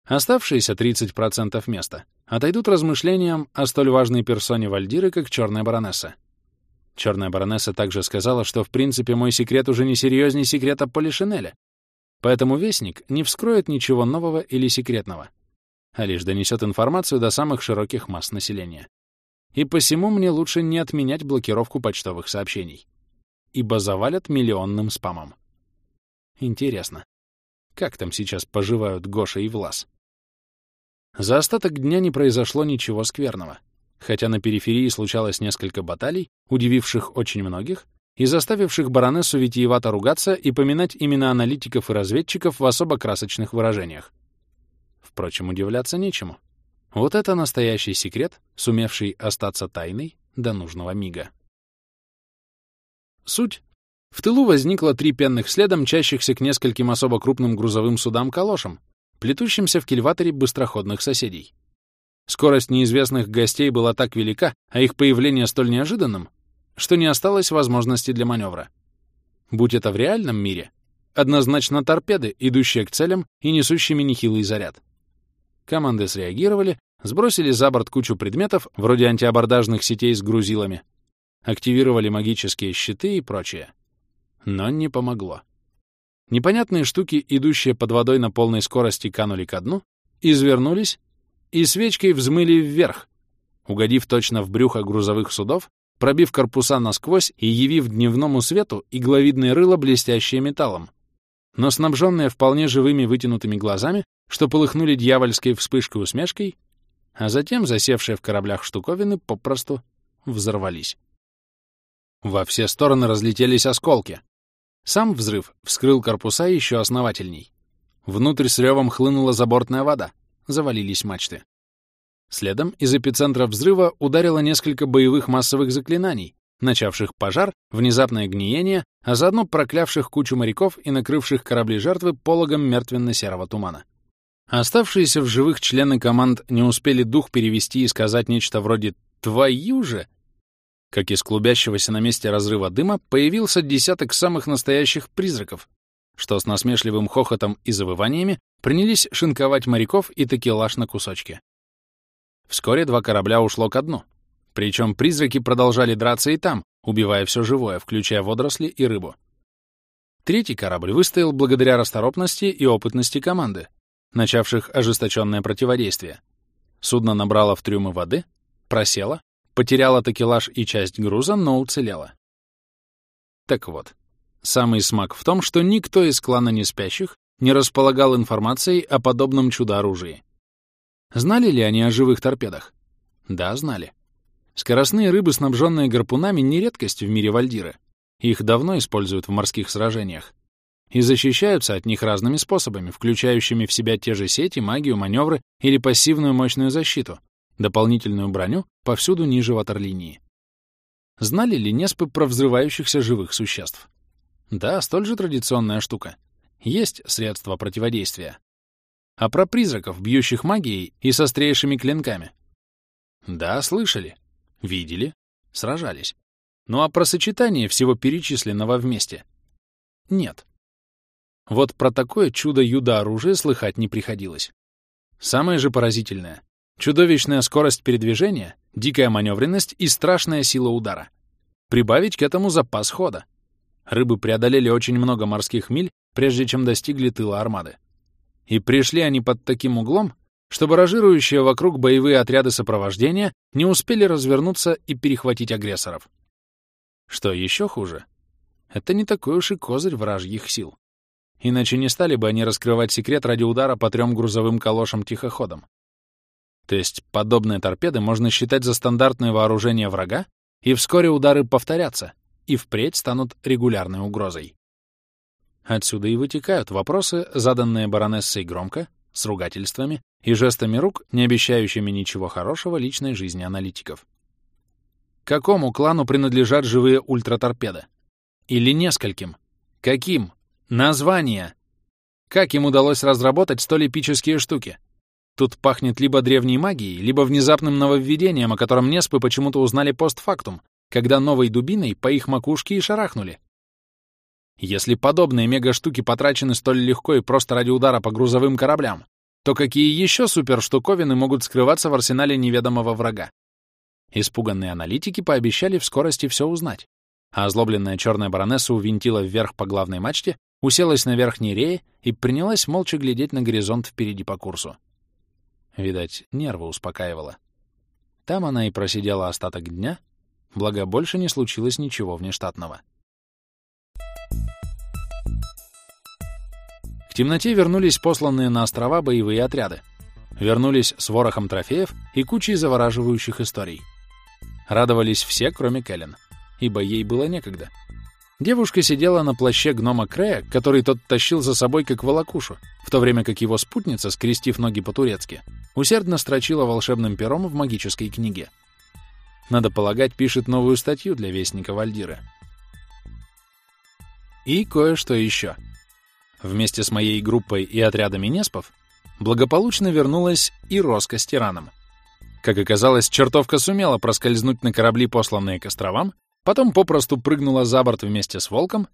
Оставшиеся 30% места отойдут размышлениям о столь важной персоне Вальдиры, как Черная Баронесса. Черная Баронесса также сказала, что в принципе мой секрет уже не серьезней секрета Полишинеля, поэтому Вестник не вскроет ничего нового или секретного, а лишь донесет информацию до самых широких масс населения. И посему мне лучше не отменять блокировку почтовых сообщений, ибо завалят миллионным спамом. Интересно, как там сейчас поживают Гоша и Влас? За остаток дня не произошло ничего скверного, хотя на периферии случалось несколько баталий, удививших очень многих и заставивших баронессу витиевато ругаться и поминать имена аналитиков и разведчиков в особо красочных выражениях. Впрочем, удивляться нечему. Вот это настоящий секрет, сумевший остаться тайной до нужного мига. Суть. В тылу возникло три пенных следа, мчащихся к нескольким особо крупным грузовым судам-калошам, плетущимся в кильваторе быстроходных соседей. Скорость неизвестных гостей была так велика, а их появление столь неожиданным, что не осталось возможности для маневра. Будь это в реальном мире, однозначно торпеды, идущие к целям и несущими нехилый заряд. Команды среагировали, сбросили за борт кучу предметов, вроде антиабордажных сетей с грузилами, активировали магические щиты и прочее. Но не помогло. Непонятные штуки, идущие под водой на полной скорости, канули ко дну, извернулись и свечкой взмыли вверх, угодив точно в брюхо грузовых судов, пробив корпуса насквозь и явив дневному свету игловидное рыло, блестящее металлом, но снабженные вполне живыми вытянутыми глазами, что полыхнули дьявольской вспышкой усмешкой, а затем засевшие в кораблях штуковины попросту взорвались. Во все стороны разлетелись осколки. Сам взрыв вскрыл корпуса еще основательней. Внутрь с ревом хлынула забортная вода, завалились мачты. Следом из эпицентра взрыва ударило несколько боевых массовых заклинаний, начавших пожар, внезапное гниение, а заодно проклявших кучу моряков и накрывших корабли жертвы пологом мертвенно-серого тумана. Оставшиеся в живых члены команд не успели дух перевести и сказать нечто вроде «твою же», как из клубящегося на месте разрыва дыма появился десяток самых настоящих призраков, что с насмешливым хохотом и завываниями принялись шинковать моряков и такелаж на кусочки. Вскоре два корабля ушло ко дну. Причем призраки продолжали драться и там, убивая все живое, включая водоросли и рыбу. Третий корабль выстоял благодаря расторопности и опытности команды, начавших ожесточенное противодействие. Судно набрало в трюмы воды, просело, потеряло такелаж и часть груза, но уцелело. Так вот, самый смак в том, что никто из клана неспящих не располагал информацией о подобном чудо-оружии. Знали ли они о живых торпедах? Да, знали. Скоростные рыбы, снабженные гарпунами, не редкость в мире Вальдиры. Их давно используют в морских сражениях. И защищаются от них разными способами, включающими в себя те же сети, магию, маневры или пассивную мощную защиту, дополнительную броню повсюду ниже ватерлинии. Знали ли Неспы про взрывающихся живых существ? Да, столь же традиционная штука. Есть средства противодействия. А про призраков, бьющих магией и с острейшими клинками? Да, слышали. Видели. Сражались. Ну а про сочетание всего перечисленного вместе? Нет. Вот про такое чудо-юдо оружие слыхать не приходилось. Самое же поразительное — чудовищная скорость передвижения, дикая маневренность и страшная сила удара. Прибавить к этому запас хода. Рыбы преодолели очень много морских миль, прежде чем достигли тыла армады. И пришли они под таким углом, что баражирующие вокруг боевые отряды сопровождения не успели развернуться и перехватить агрессоров. Что еще хуже, это не такой уж и козырь вражьих сил. Иначе не стали бы они раскрывать секрет ради удара по трем грузовым калошам-тихоходам. То есть подобные торпеды можно считать за стандартное вооружение врага, и вскоре удары повторятся, и впредь станут регулярной угрозой. Отсюда и вытекают вопросы, заданные баронессой громко, с ругательствами и жестами рук, не обещающими ничего хорошего личной жизни аналитиков. Какому клану принадлежат живые ультраторпеды? Или нескольким? Каким? Название! Как им удалось разработать столь эпические штуки? Тут пахнет либо древней магией, либо внезапным нововведением, о котором Неспы почему-то узнали постфактум, когда новой дубиной по их макушке и шарахнули. Если подобные мега-штуки потрачены столь легко и просто ради удара по грузовым кораблям, то какие еще суперштуковины могут скрываться в арсенале неведомого врага? Испуганные аналитики пообещали в скорости все узнать, а озлобленная черная баронесса увинтила вверх по главной мачте, уселась на верхней рее и принялась молча глядеть на горизонт впереди по курсу. Видать, нервы успокаивала. Там она и просидела остаток дня, благо больше не случилось ничего внештатного. темноте вернулись посланные на острова боевые отряды. Вернулись с ворохом трофеев и кучей завораживающих историй. Радовались все, кроме Кэлен, ибо ей было некогда. Девушка сидела на плаще гнома Крея, который тот тащил за собой как волокушу, в то время как его спутница, скрестив ноги по-турецки, усердно строчила волшебным пером в магической книге. Надо полагать, пишет новую статью для Вестника Вальдира. И кое-что еще — Вместе с моей группой и отрядами Неспов благополучно вернулась и Роска с тираном. Как оказалось, чертовка сумела проскользнуть на корабли, посланные к островам, потом попросту прыгнула за борт вместе с Волком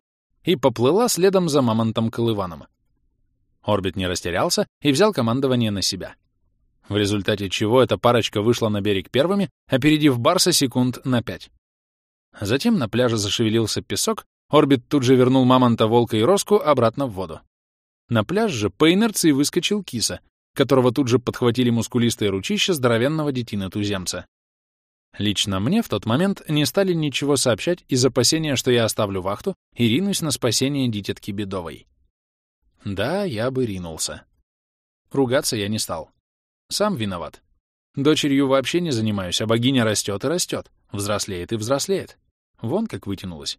и поплыла следом за Мамонтом Колываном. Орбит не растерялся и взял командование на себя. В результате чего эта парочка вышла на берег первыми, опередив Барса секунд на пять. Затем на пляже зашевелился песок, Орбит тут же вернул мамонта, волка и роску обратно в воду. На пляж же по инерции выскочил киса, которого тут же подхватили мускулистые ручища здоровенного детины-туземца. Лично мне в тот момент не стали ничего сообщать из опасения, что я оставлю вахту и ринусь на спасение дитятки Бедовой. Да, я бы ринулся. Ругаться я не стал. Сам виноват. Дочерью вообще не занимаюсь, а богиня растет и растет, взрослеет и взрослеет. Вон как вытянулась.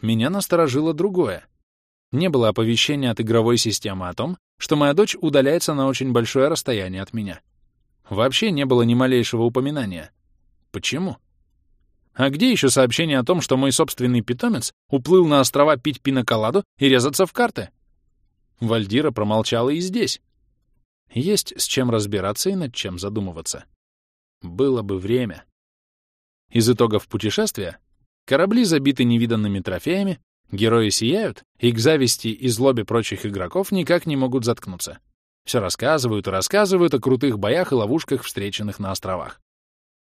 Меня насторожило другое. Не было оповещения от игровой системы о том, что моя дочь удаляется на очень большое расстояние от меня. Вообще не было ни малейшего упоминания. Почему? А где еще сообщение о том, что мой собственный питомец уплыл на острова пить пиноколаду и резаться в карты? Вальдира промолчала и здесь. Есть с чем разбираться и над чем задумываться. Было бы время. Из итогов путешествия Корабли забиты невиданными трофеями, герои сияют, и к зависти и злобе прочих игроков никак не могут заткнуться. Все рассказывают и рассказывают о крутых боях и ловушках, встреченных на островах.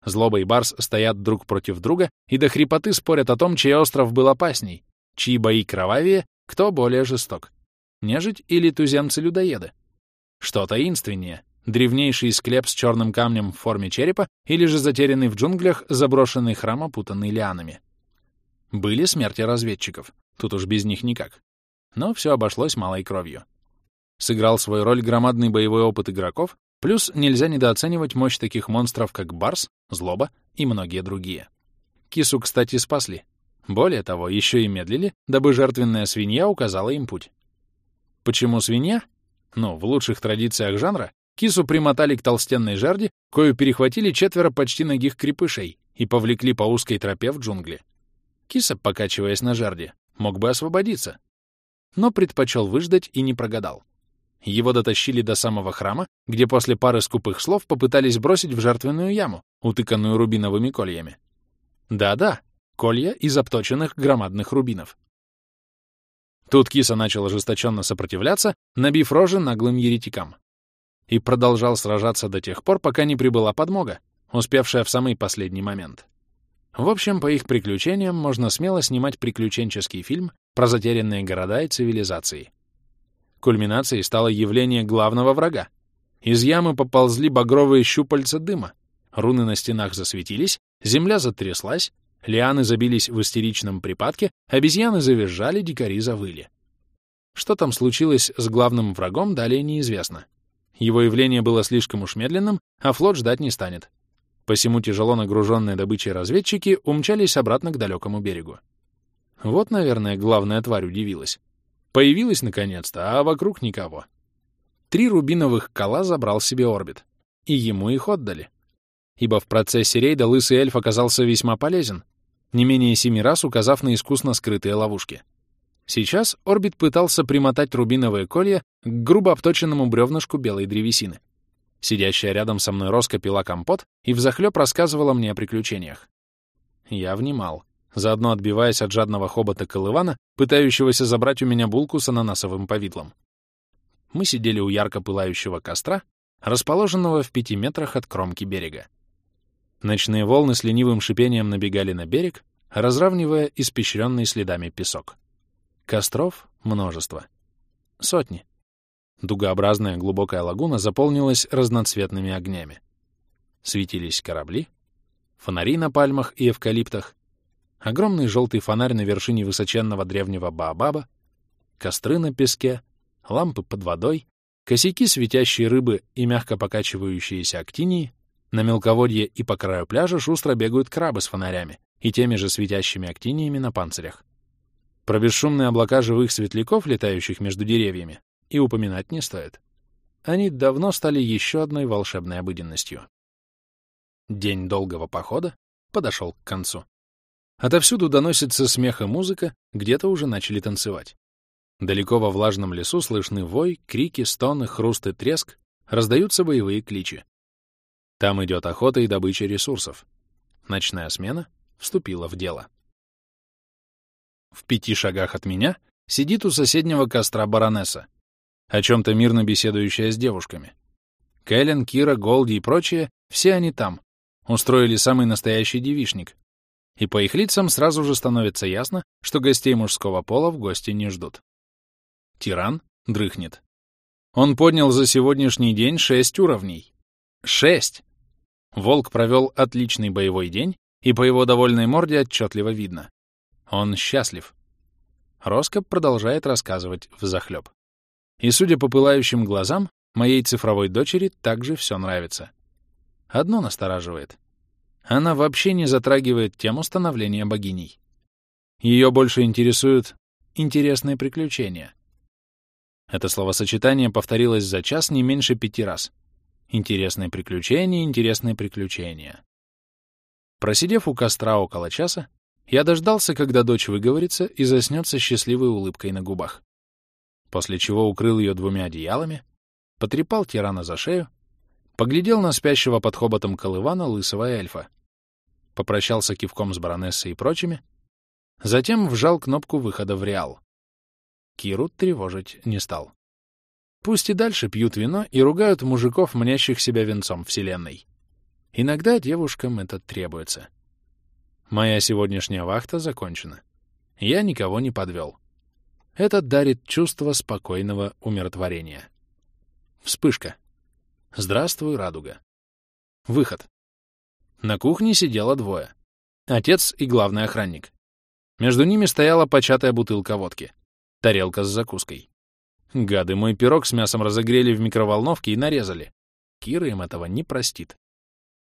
Злоба и Барс стоят друг против друга и до хрипоты спорят о том, чей остров был опасней, чьи бои кровавее, кто более жесток. Нежить или туземцы-людоеды? Что таинственнее, древнейший склеп с черным камнем в форме черепа или же затерянный в джунглях заброшенный храм, опутанный лианами? Были смерти разведчиков, тут уж без них никак. Но все обошлось малой кровью. Сыграл свою роль громадный боевой опыт игроков, плюс нельзя недооценивать мощь таких монстров, как Барс, Злоба и многие другие. Кису, кстати, спасли. Более того, еще и медлили, дабы жертвенная свинья указала им путь. Почему свинья? Ну, в лучших традициях жанра, кису примотали к толстенной жерди, кою перехватили четверо почти ногих крепышей и повлекли по узкой тропе в джунгли. Киса, покачиваясь на жарде, мог бы освободиться, но предпочел выждать и не прогадал. Его дотащили до самого храма, где после пары скупых слов попытались бросить в жертвенную яму, утыканную рубиновыми кольями. Да-да, колья из обточенных громадных рубинов. Тут киса начал ожесточенно сопротивляться, набив рожи наглым еретикам. И продолжал сражаться до тех пор, пока не прибыла подмога, успевшая в самый последний момент. В общем, по их приключениям можно смело снимать приключенческий фильм про затерянные города и цивилизации. Кульминацией стало явление главного врага. Из ямы поползли багровые щупальца дыма, руны на стенах засветились, земля затряслась, лианы забились в истеричном припадке, обезьяны завизжали, дикари завыли. Что там случилось с главным врагом, далее неизвестно. Его явление было слишком уж медленным, а флот ждать не станет. Посему тяжело нагруженные добычей разведчики умчались обратно к далекому берегу. Вот, наверное, главная тварь удивилась. Появилась наконец-то, а вокруг никого. Три рубиновых кола забрал себе орбит. И ему их отдали. Ибо в процессе рейда лысый эльф оказался весьма полезен, не менее семи раз указав на искусно скрытые ловушки. Сейчас Орбит пытался примотать рубиновые колья к грубо обточенному бревнышку белой древесины. Сидящая рядом со мной Роско пила компот и взахлёб рассказывала мне о приключениях. Я внимал, заодно отбиваясь от жадного хобота Колывана, пытающегося забрать у меня булку с ананасовым повидлом. Мы сидели у ярко пылающего костра, расположенного в пяти метрах от кромки берега. Ночные волны с ленивым шипением набегали на берег, разравнивая испещренный следами песок. Костров — множество. Сотни. Дугообразная глубокая лагуна заполнилась разноцветными огнями. Светились корабли, фонари на пальмах и эвкалиптах, огромный желтый фонарь на вершине высоченного древнего Баобаба, костры на песке, лампы под водой, косяки светящие рыбы и мягко покачивающиеся актинии, на мелководье и по краю пляжа шустро бегают крабы с фонарями и теми же светящими актиниями на панцирях. Про бесшумные облака живых светляков, летающих между деревьями, и упоминать не стоит. Они давно стали еще одной волшебной обыденностью. День долгого похода подошел к концу. Отовсюду доносится смех и музыка, где-то уже начали танцевать. Далеко во влажном лесу слышны вой, крики, стоны, хруст и треск, раздаются боевые кличи. Там идет охота и добыча ресурсов. Ночная смена вступила в дело. В пяти шагах от меня сидит у соседнего костра баронесса, о чем-то мирно беседующая с девушками. Кэлен, Кира, Голди и прочие — все они там. Устроили самый настоящий девишник. И по их лицам сразу же становится ясно, что гостей мужского пола в гости не ждут. Тиран дрыхнет. Он поднял за сегодняшний день шесть уровней. Шесть! Волк провел отличный боевой день, и по его довольной морде отчетливо видно. Он счастлив. Роскоп продолжает рассказывать взахлёб. И, судя по пылающим глазам, моей цифровой дочери также все нравится. Одно настораживает. Она вообще не затрагивает тему становления богиней. Ее больше интересуют интересные приключения. Это словосочетание повторилось за час не меньше пяти раз. Интересные приключения, интересные приключения. Просидев у костра около часа, я дождался, когда дочь выговорится и заснет со счастливой улыбкой на губах. После чего укрыл ее двумя одеялами, потрепал тирана за шею, поглядел на спящего под хоботом колывана лысого эльфа, попрощался кивком с баронессой и прочими, затем вжал кнопку выхода в Реал. Киру тревожить не стал. Пусть и дальше пьют вино и ругают мужиков, мнящих себя венцом вселенной. Иногда девушкам это требуется. Моя сегодняшняя вахта закончена. Я никого не подвел. Это дарит чувство спокойного умиротворения. Вспышка. Здравствуй, радуга. Выход. На кухне сидело двое. Отец и главный охранник. Между ними стояла початая бутылка водки. Тарелка с закуской. Гады мой пирог с мясом разогрели в микроволновке и нарезали. Кира им этого не простит.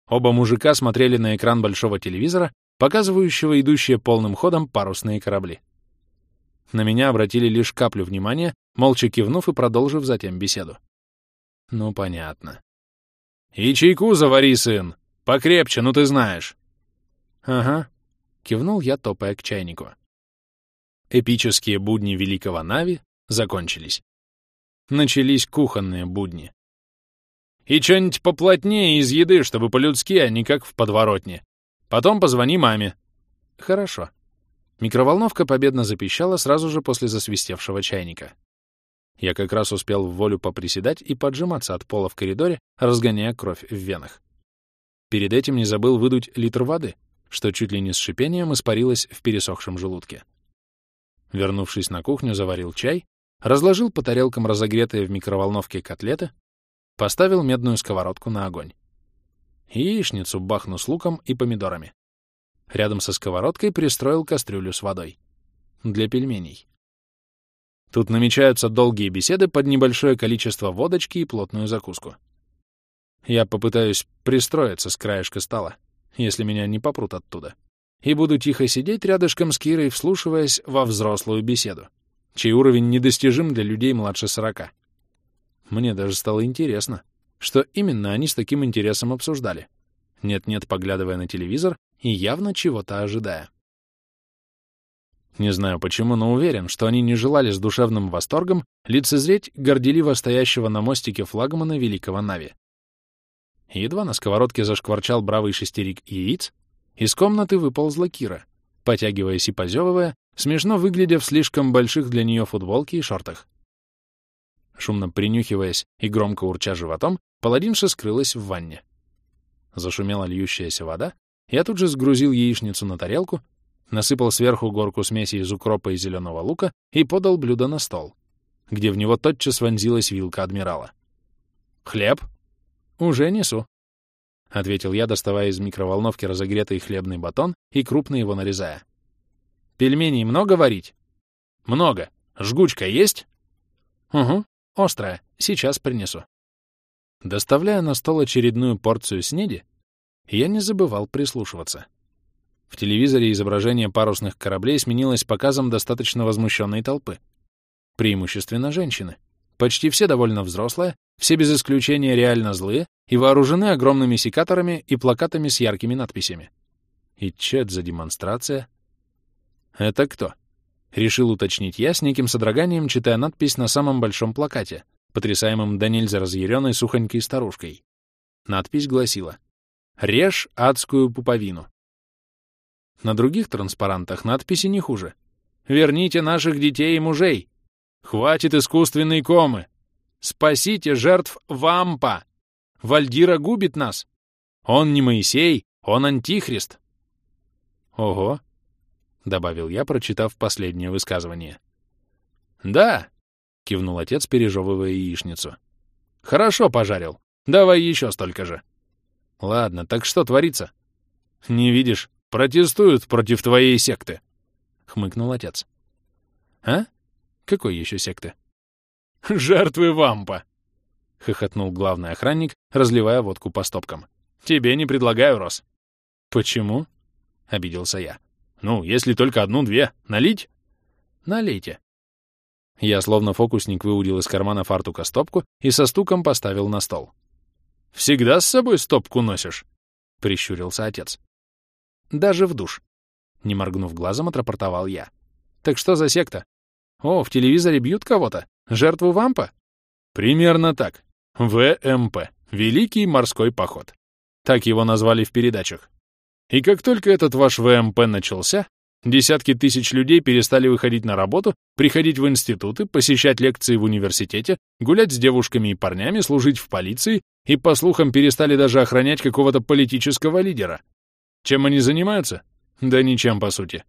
Оба мужика смотрели на экран большого телевизора показывающего идущие полным ходом парусные корабли. На меня обратили лишь каплю внимания, молча кивнув и продолжив затем беседу. Ну, понятно. «И чайку завари, сын! Покрепче, ну ты знаешь!» «Ага», — кивнул я, топая к чайнику. Эпические будни великого Нави закончились. Начались кухонные будни. «И что-нибудь поплотнее из еды, чтобы по-людски, а не как в подворотне. Потом позвони маме». «Хорошо». Микроволновка победно запищала сразу же после засвистевшего чайника. Я как раз успел в волю поприседать и поджиматься от пола в коридоре, разгоняя кровь в венах. Перед этим не забыл выдуть литр воды, что чуть ли не с шипением испарилось в пересохшем желудке. Вернувшись на кухню, заварил чай, разложил по тарелкам разогретые в микроволновке котлеты, поставил медную сковородку на огонь яичницу бахну с луком и помидорами. Рядом со сковородкой пристроил кастрюлю с водой. Для пельменей. Тут намечаются долгие беседы под небольшое количество водочки и плотную закуску. Я попытаюсь пристроиться с краешка стола, если меня не попрут оттуда, и буду тихо сидеть рядышком с Кирой, вслушиваясь во взрослую беседу, чей уровень недостижим для людей младше сорока. Мне даже стало интересно, что именно они с таким интересом обсуждали. Нет-нет, поглядывая на телевизор и явно чего-то ожидая. Не знаю почему, но уверен, что они не желали с душевным восторгом лицезреть горделиво стоящего на мостике флагмана великого Нави. Едва на сковородке зашкварчал бравый шестерик яиц, из комнаты выползла Кира, потягиваясь и позевывая, смешно выглядя в слишком больших для нее футболке и шортах. Шумно принюхиваясь и громко урча животом, паладинша скрылась в ванне. Зашумела льющаяся вода, я тут же сгрузил яичницу на тарелку, насыпал сверху горку смеси из укропа и зеленого лука и подал блюдо на стол, где в него тотчас вонзилась вилка адмирала. «Хлеб?» «Уже несу», — ответил я, доставая из микроволновки разогретый хлебный батон и крупно его нарезая. «Пельменей много варить?» «Много. Жгучка есть?» «Угу. Острая. Сейчас принесу». Доставляя на стол очередную порцию снеди, я не забывал прислушиваться. В телевизоре изображение парусных кораблей сменилось показом достаточно возмущенной толпы. Преимущественно женщины. Почти все довольно взрослые, все без исключения реально злые и вооружены огромными секаторами и плакатами с яркими надписями. И чё за демонстрация? Это кто? Решил уточнить я с неким содроганием, читая надпись на самом большом плакате, потрясаемым до нельзя разъяренной сухонькой старушкой. Надпись гласила «Режь адскую пуповину». На других транспарантах надписи не хуже. «Верните наших детей и мужей! Хватит искусственной комы! Спасите жертв вампа! Вальдира губит нас! Он не Моисей, он антихрист!» «Ого!» — добавил я, прочитав последнее высказывание. «Да!» — кивнул отец, пережевывая яичницу. «Хорошо пожарил. Давай еще столько же». «Ладно, так что творится?» «Не видишь? Протестуют против твоей секты!» — хмыкнул отец. «А? Какой еще секты?» «Жертвы вампа!» — хохотнул главный охранник, разливая водку по стопкам. «Тебе не предлагаю, Рос». «Почему?» — обиделся я. «Ну, если только одну-две. Налить?» «Налейте». Я словно фокусник выудил из кармана фартука стопку и со стуком поставил на стол. «Всегда с собой стопку носишь?» — прищурился отец. Даже в душ. Не моргнув глазом, отрапортовал я. Так что за секта? О, в телевизоре бьют кого-то? Жертву вампа? Примерно так. ВМП. Великий морской поход. Так его назвали в передачах. И как только этот ваш ВМП начался, десятки тысяч людей перестали выходить на работу, приходить в институты, посещать лекции в университете, гулять с девушками и парнями, служить в полиции и, по слухам, перестали даже охранять какого-то политического лидера. Чем они занимаются? Да ничем, по сути.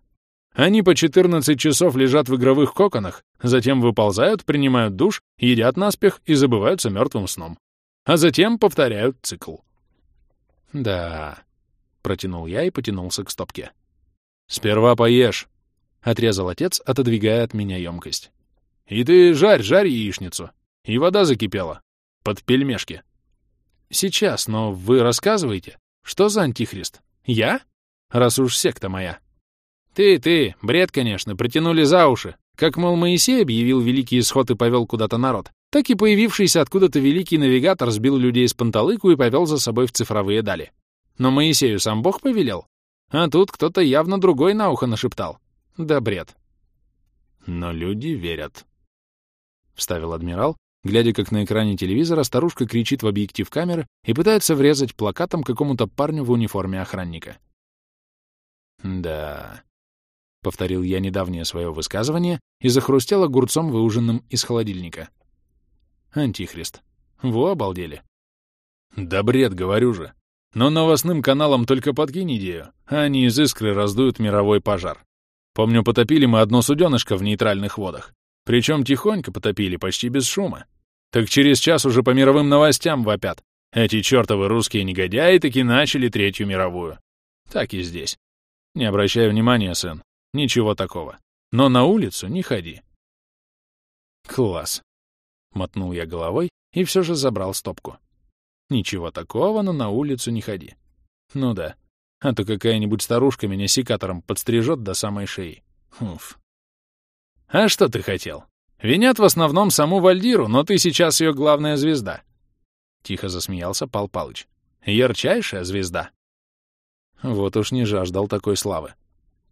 Они по 14 часов лежат в игровых коконах, затем выползают, принимают душ, едят наспех и забываются мертвым сном. А затем повторяют цикл. «Да...» — протянул я и потянулся к стопке. «Сперва поешь», — отрезал отец, отодвигая от меня емкость. «И ты жарь, жарь яичницу. И вода закипела. Под пельмешки». «Сейчас, но вы рассказываете, что за антихрист?» «Я? Раз уж секта моя». «Ты, ты, бред, конечно, притянули за уши. Как, мол, Моисей объявил великий исход и повел куда-то народ, так и появившийся откуда-то великий навигатор сбил людей с панталыку и повел за собой в цифровые дали. Но Моисею сам Бог повелел. А тут кто-то явно другой на ухо нашептал. Да бред. Но люди верят. Вставил адмирал, глядя, как на экране телевизора старушка кричит в объектив камеры и пытается врезать плакатом какому-то парню в униформе охранника. «Да...» — повторил я недавнее свое высказывание и захрустел огурцом, выуженным из холодильника. «Антихрист. Во, обалдели!» «Да бред, говорю же. Но новостным каналам только подкинь идею, а они из искры раздуют мировой пожар. Помню, потопили мы одно суденышко в нейтральных водах. Причем тихонько потопили, почти без шума. Так через час уже по мировым новостям вопят. Эти чертовы русские негодяи таки начали Третью мировую. Так и здесь. Не обращай внимания, сын. Ничего такого. Но на улицу не ходи. Класс. Мотнул я головой и все же забрал стопку. Ничего такого, но на улицу не ходи. Ну да. А то какая-нибудь старушка меня секатором подстрижет до самой шеи. Уф. «А что ты хотел? Винят в основном саму Вальдиру, но ты сейчас ее главная звезда». Тихо засмеялся Пал Палыч. «Ярчайшая звезда». Вот уж не жаждал такой славы.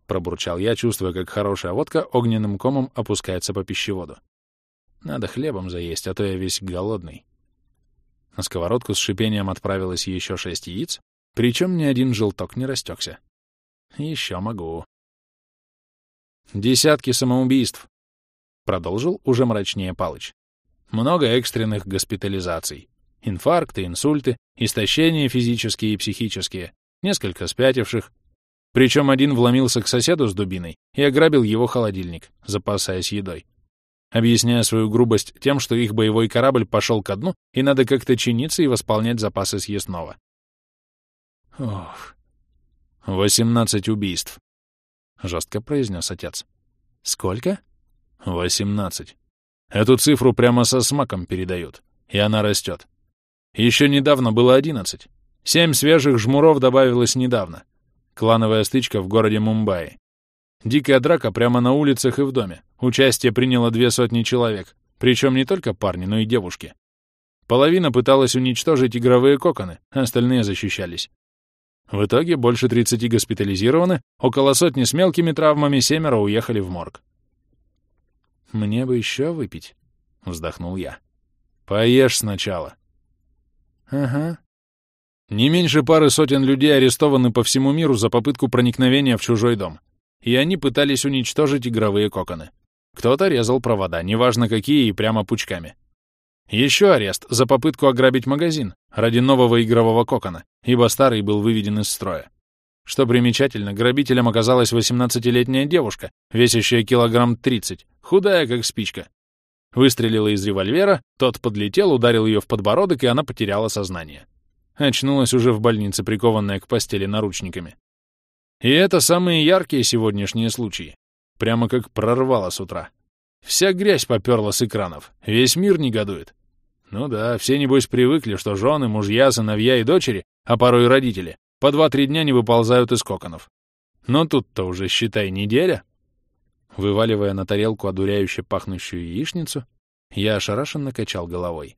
Пробурчал я, чувствуя, как хорошая водка огненным комом опускается по пищеводу. Надо хлебом заесть, а то я весь голодный. На сковородку с шипением отправилось еще шесть яиц, причем ни один желток не растекся. Еще могу. Десятки самоубийств. Продолжил уже мрачнее Палыч. Много экстренных госпитализаций. Инфаркты, инсульты, истощения физические и психические, несколько спятивших. Причем один вломился к соседу с дубиной и ограбил его холодильник, запасаясь едой объясняя свою грубость тем, что их боевой корабль пошел ко дну, и надо как-то чиниться и восполнять запасы съестного. Ох. «Восемнадцать убийств», — жестко произнес отец. «Сколько?» «Восемнадцать. Эту цифру прямо со смаком передают, и она растет. Еще недавно было одиннадцать. Семь свежих жмуров добавилось недавно. Клановая стычка в городе Мумбаи. Дикая драка прямо на улицах и в доме. Участие приняло две сотни человек, причем не только парни, но и девушки. Половина пыталась уничтожить игровые коконы, остальные защищались. В итоге больше 30 госпитализированы, около сотни с мелкими травмами, семеро уехали в морг. «Мне бы еще выпить», — вздохнул я. «Поешь сначала». «Ага». Не меньше пары сотен людей арестованы по всему миру за попытку проникновения в чужой дом и они пытались уничтожить игровые коконы. Кто-то резал провода, неважно какие, и прямо пучками. Еще арест за попытку ограбить магазин ради нового игрового кокона, ибо старый был выведен из строя. Что примечательно, грабителем оказалась 18-летняя девушка, весящая килограмм 30, худая, как спичка. Выстрелила из револьвера, тот подлетел, ударил ее в подбородок, и она потеряла сознание. Очнулась уже в больнице, прикованная к постели наручниками. И это самые яркие сегодняшние случаи. Прямо как прорвало с утра. Вся грязь поперла с экранов. Весь мир негодует. Ну да, все, небось, привыкли, что жены, мужья, сыновья и дочери, а порой и родители, по два-три дня не выползают из коконов. Но тут-то уже, считай, неделя. Вываливая на тарелку одуряюще пахнущую яичницу, я ошарашенно качал головой.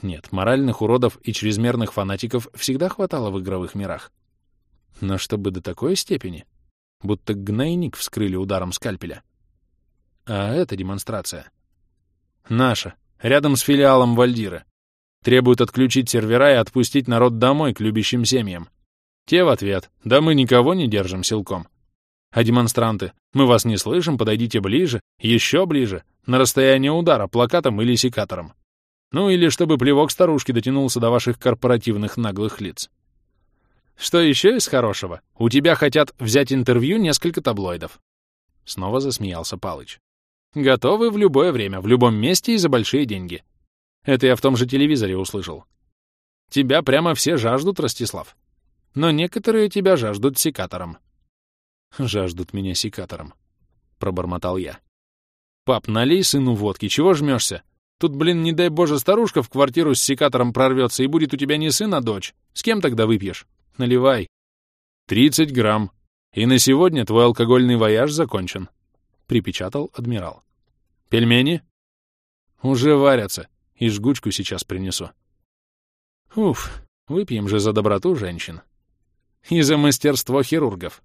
Нет, моральных уродов и чрезмерных фанатиков всегда хватало в игровых мирах. Но чтобы до такой степени, будто гнойник вскрыли ударом скальпеля. А это демонстрация. Наша, рядом с филиалом Вальдира. Требуют отключить сервера и отпустить народ домой к любящим семьям. Те в ответ, да мы никого не держим силком. А демонстранты, мы вас не слышим, подойдите ближе, еще ближе, на расстояние удара, плакатом или секатором. Ну или чтобы плевок старушки дотянулся до ваших корпоративных наглых лиц. Что еще из хорошего? У тебя хотят взять интервью несколько таблоидов. Снова засмеялся Палыч. Готовы в любое время, в любом месте и за большие деньги. Это я в том же телевизоре услышал. Тебя прямо все жаждут, Ростислав. Но некоторые тебя жаждут секатором. Жаждут меня секатором, пробормотал я. Пап, налей сыну водки, чего жмешься? Тут, блин, не дай боже, старушка в квартиру с секатором прорвется, и будет у тебя не сын, а дочь. С кем тогда выпьешь? Наливай. Тридцать грамм. И на сегодня твой алкогольный вояж закончен. Припечатал адмирал. Пельмени? Уже варятся. И жгучку сейчас принесу. Уф, выпьем же за доброту женщин. И за мастерство хирургов.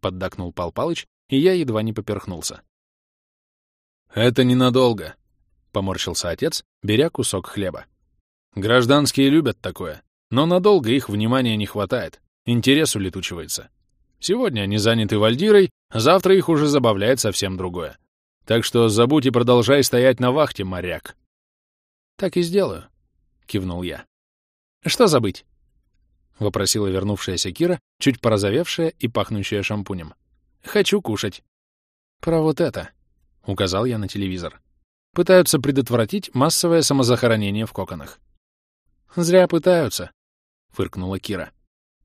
Поддакнул Пал Палыч, и я едва не поперхнулся. «Это ненадолго», — поморщился отец, беря кусок хлеба. «Гражданские любят такое. Но надолго их внимания не хватает, интерес улетучивается. Сегодня они заняты вальдирой, завтра их уже забавляет совсем другое. Так что забудь и продолжай стоять на вахте, моряк. Так и сделаю, кивнул я. Что забыть? вопросила вернувшаяся Кира, чуть порозовевшая и пахнущая шампунем. Хочу кушать. Про вот это, указал я на телевизор. Пытаются предотвратить массовое самозахоронение в коконах. Зря пытаются, — фыркнула Кира.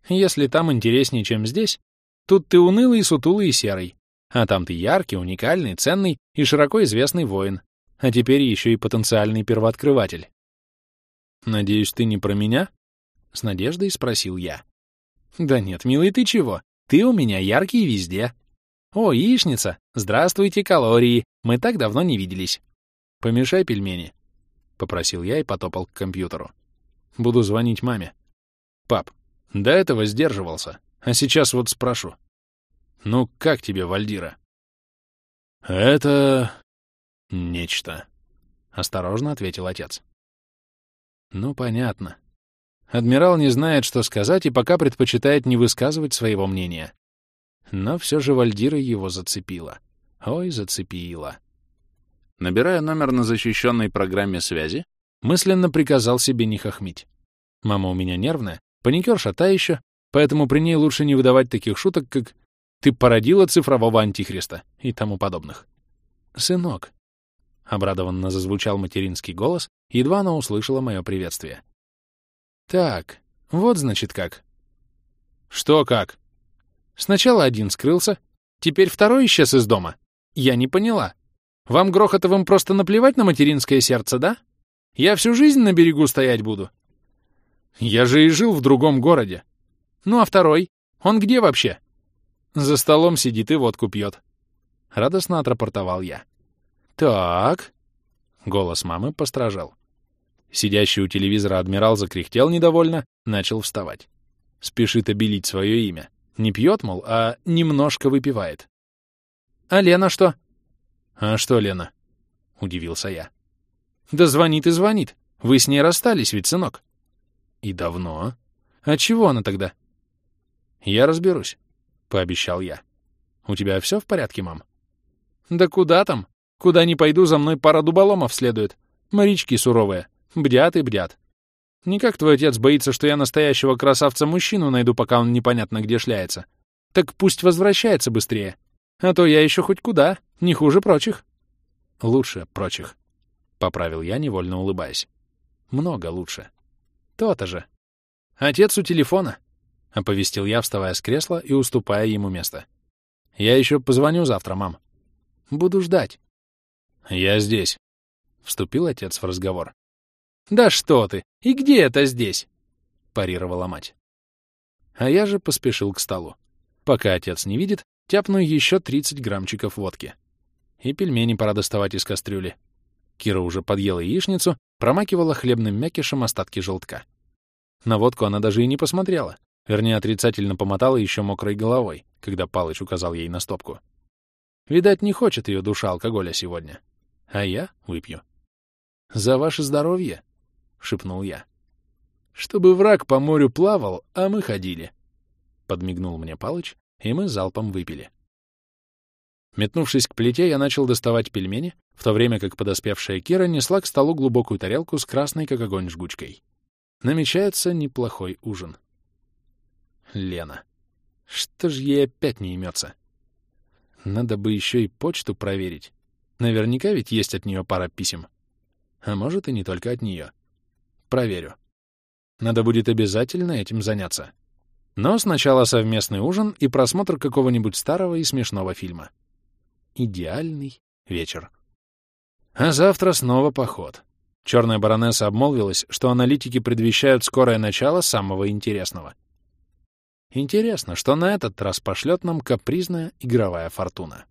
«Если там интереснее, чем здесь, тут ты унылый, сутулый и серый, а там ты яркий, уникальный, ценный и широко известный воин, а теперь еще и потенциальный первооткрыватель». «Надеюсь, ты не про меня?» — с надеждой спросил я. «Да нет, милый, ты чего? Ты у меня яркий везде. О, яичница! Здравствуйте, калории! Мы так давно не виделись. Помешай пельмени», — попросил я и потопал к компьютеру. «Буду звонить маме». Пап, до этого сдерживался, а сейчас вот спрошу. Ну, как тебе, Вальдира? Это... нечто, — осторожно ответил отец. Ну, понятно. Адмирал не знает, что сказать, и пока предпочитает не высказывать своего мнения. Но все же Вальдира его зацепила. Ой, зацепила. Набирая номер на защищенной программе связи, мысленно приказал себе не хохмить. Мама у меня нервная, паникерша та еще, поэтому при ней лучше не выдавать таких шуток, как «ты породила цифрового антихриста» и тому подобных. «Сынок», — обрадованно зазвучал материнский голос, едва она услышала мое приветствие. «Так, вот значит как». «Что как?» «Сначала один скрылся, теперь второй исчез из дома. Я не поняла. Вам, Грохотовым, просто наплевать на материнское сердце, да? Я всю жизнь на берегу стоять буду. Я же и жил в другом городе. Ну а второй? Он где вообще? За столом сидит и водку пьет. Радостно отрапортовал я. Так. Голос мамы постражал. Сидящий у телевизора адмирал закряхтел недовольно, начал вставать. Спешит обелить свое имя. Не пьет, мол, а немножко выпивает. «А Лена что?» «А что Лена?» — удивился я. «Да звонит и звонит. Вы с ней расстались ведь, сынок?» «И давно? А чего она тогда?» «Я разберусь», — пообещал я. «У тебя все в порядке, мам?» «Да куда там? Куда не пойду, за мной пара дуболомов следует. Марички суровые. Бдят и бдят. Никак твой отец боится, что я настоящего красавца-мужчину найду, пока он непонятно где шляется. Так пусть возвращается быстрее. А то я еще хоть куда, не хуже прочих. Лучше прочих. Поправил я, невольно улыбаясь. Много лучше. То-то же. Отец у телефона. Оповестил я, вставая с кресла и уступая ему место. Я еще позвоню завтра, мам. Буду ждать. Я здесь. Вступил отец в разговор. «Да что ты! И где это здесь?» — парировала мать. А я же поспешил к столу. Пока отец не видит, Тяпну еще 30 граммчиков водки. И пельмени пора доставать из кастрюли. Кира уже подъела яичницу, промакивала хлебным мякишем остатки желтка. На водку она даже и не посмотрела. Вернее, отрицательно помотала еще мокрой головой, когда Палыч указал ей на стопку. Видать, не хочет ее душа алкоголя сегодня. А я выпью. «За ваше здоровье!» — шепнул я. «Чтобы враг по морю плавал, а мы ходили!» — подмигнул мне Палыч и мы залпом выпили. Метнувшись к плите, я начал доставать пельмени, в то время как подоспевшая Кира несла к столу глубокую тарелку с красной, как огонь, жгучкой. Намечается неплохой ужин. Лена. Что ж ей опять не имется? Надо бы еще и почту проверить. Наверняка ведь есть от нее пара писем. А может, и не только от нее. Проверю. Надо будет обязательно этим заняться. Но сначала совместный ужин и просмотр какого-нибудь старого и смешного фильма. Идеальный вечер. А завтра снова поход. Черная баронесса обмолвилась, что аналитики предвещают скорое начало самого интересного. Интересно, что на этот раз пошлет нам капризная игровая фортуна.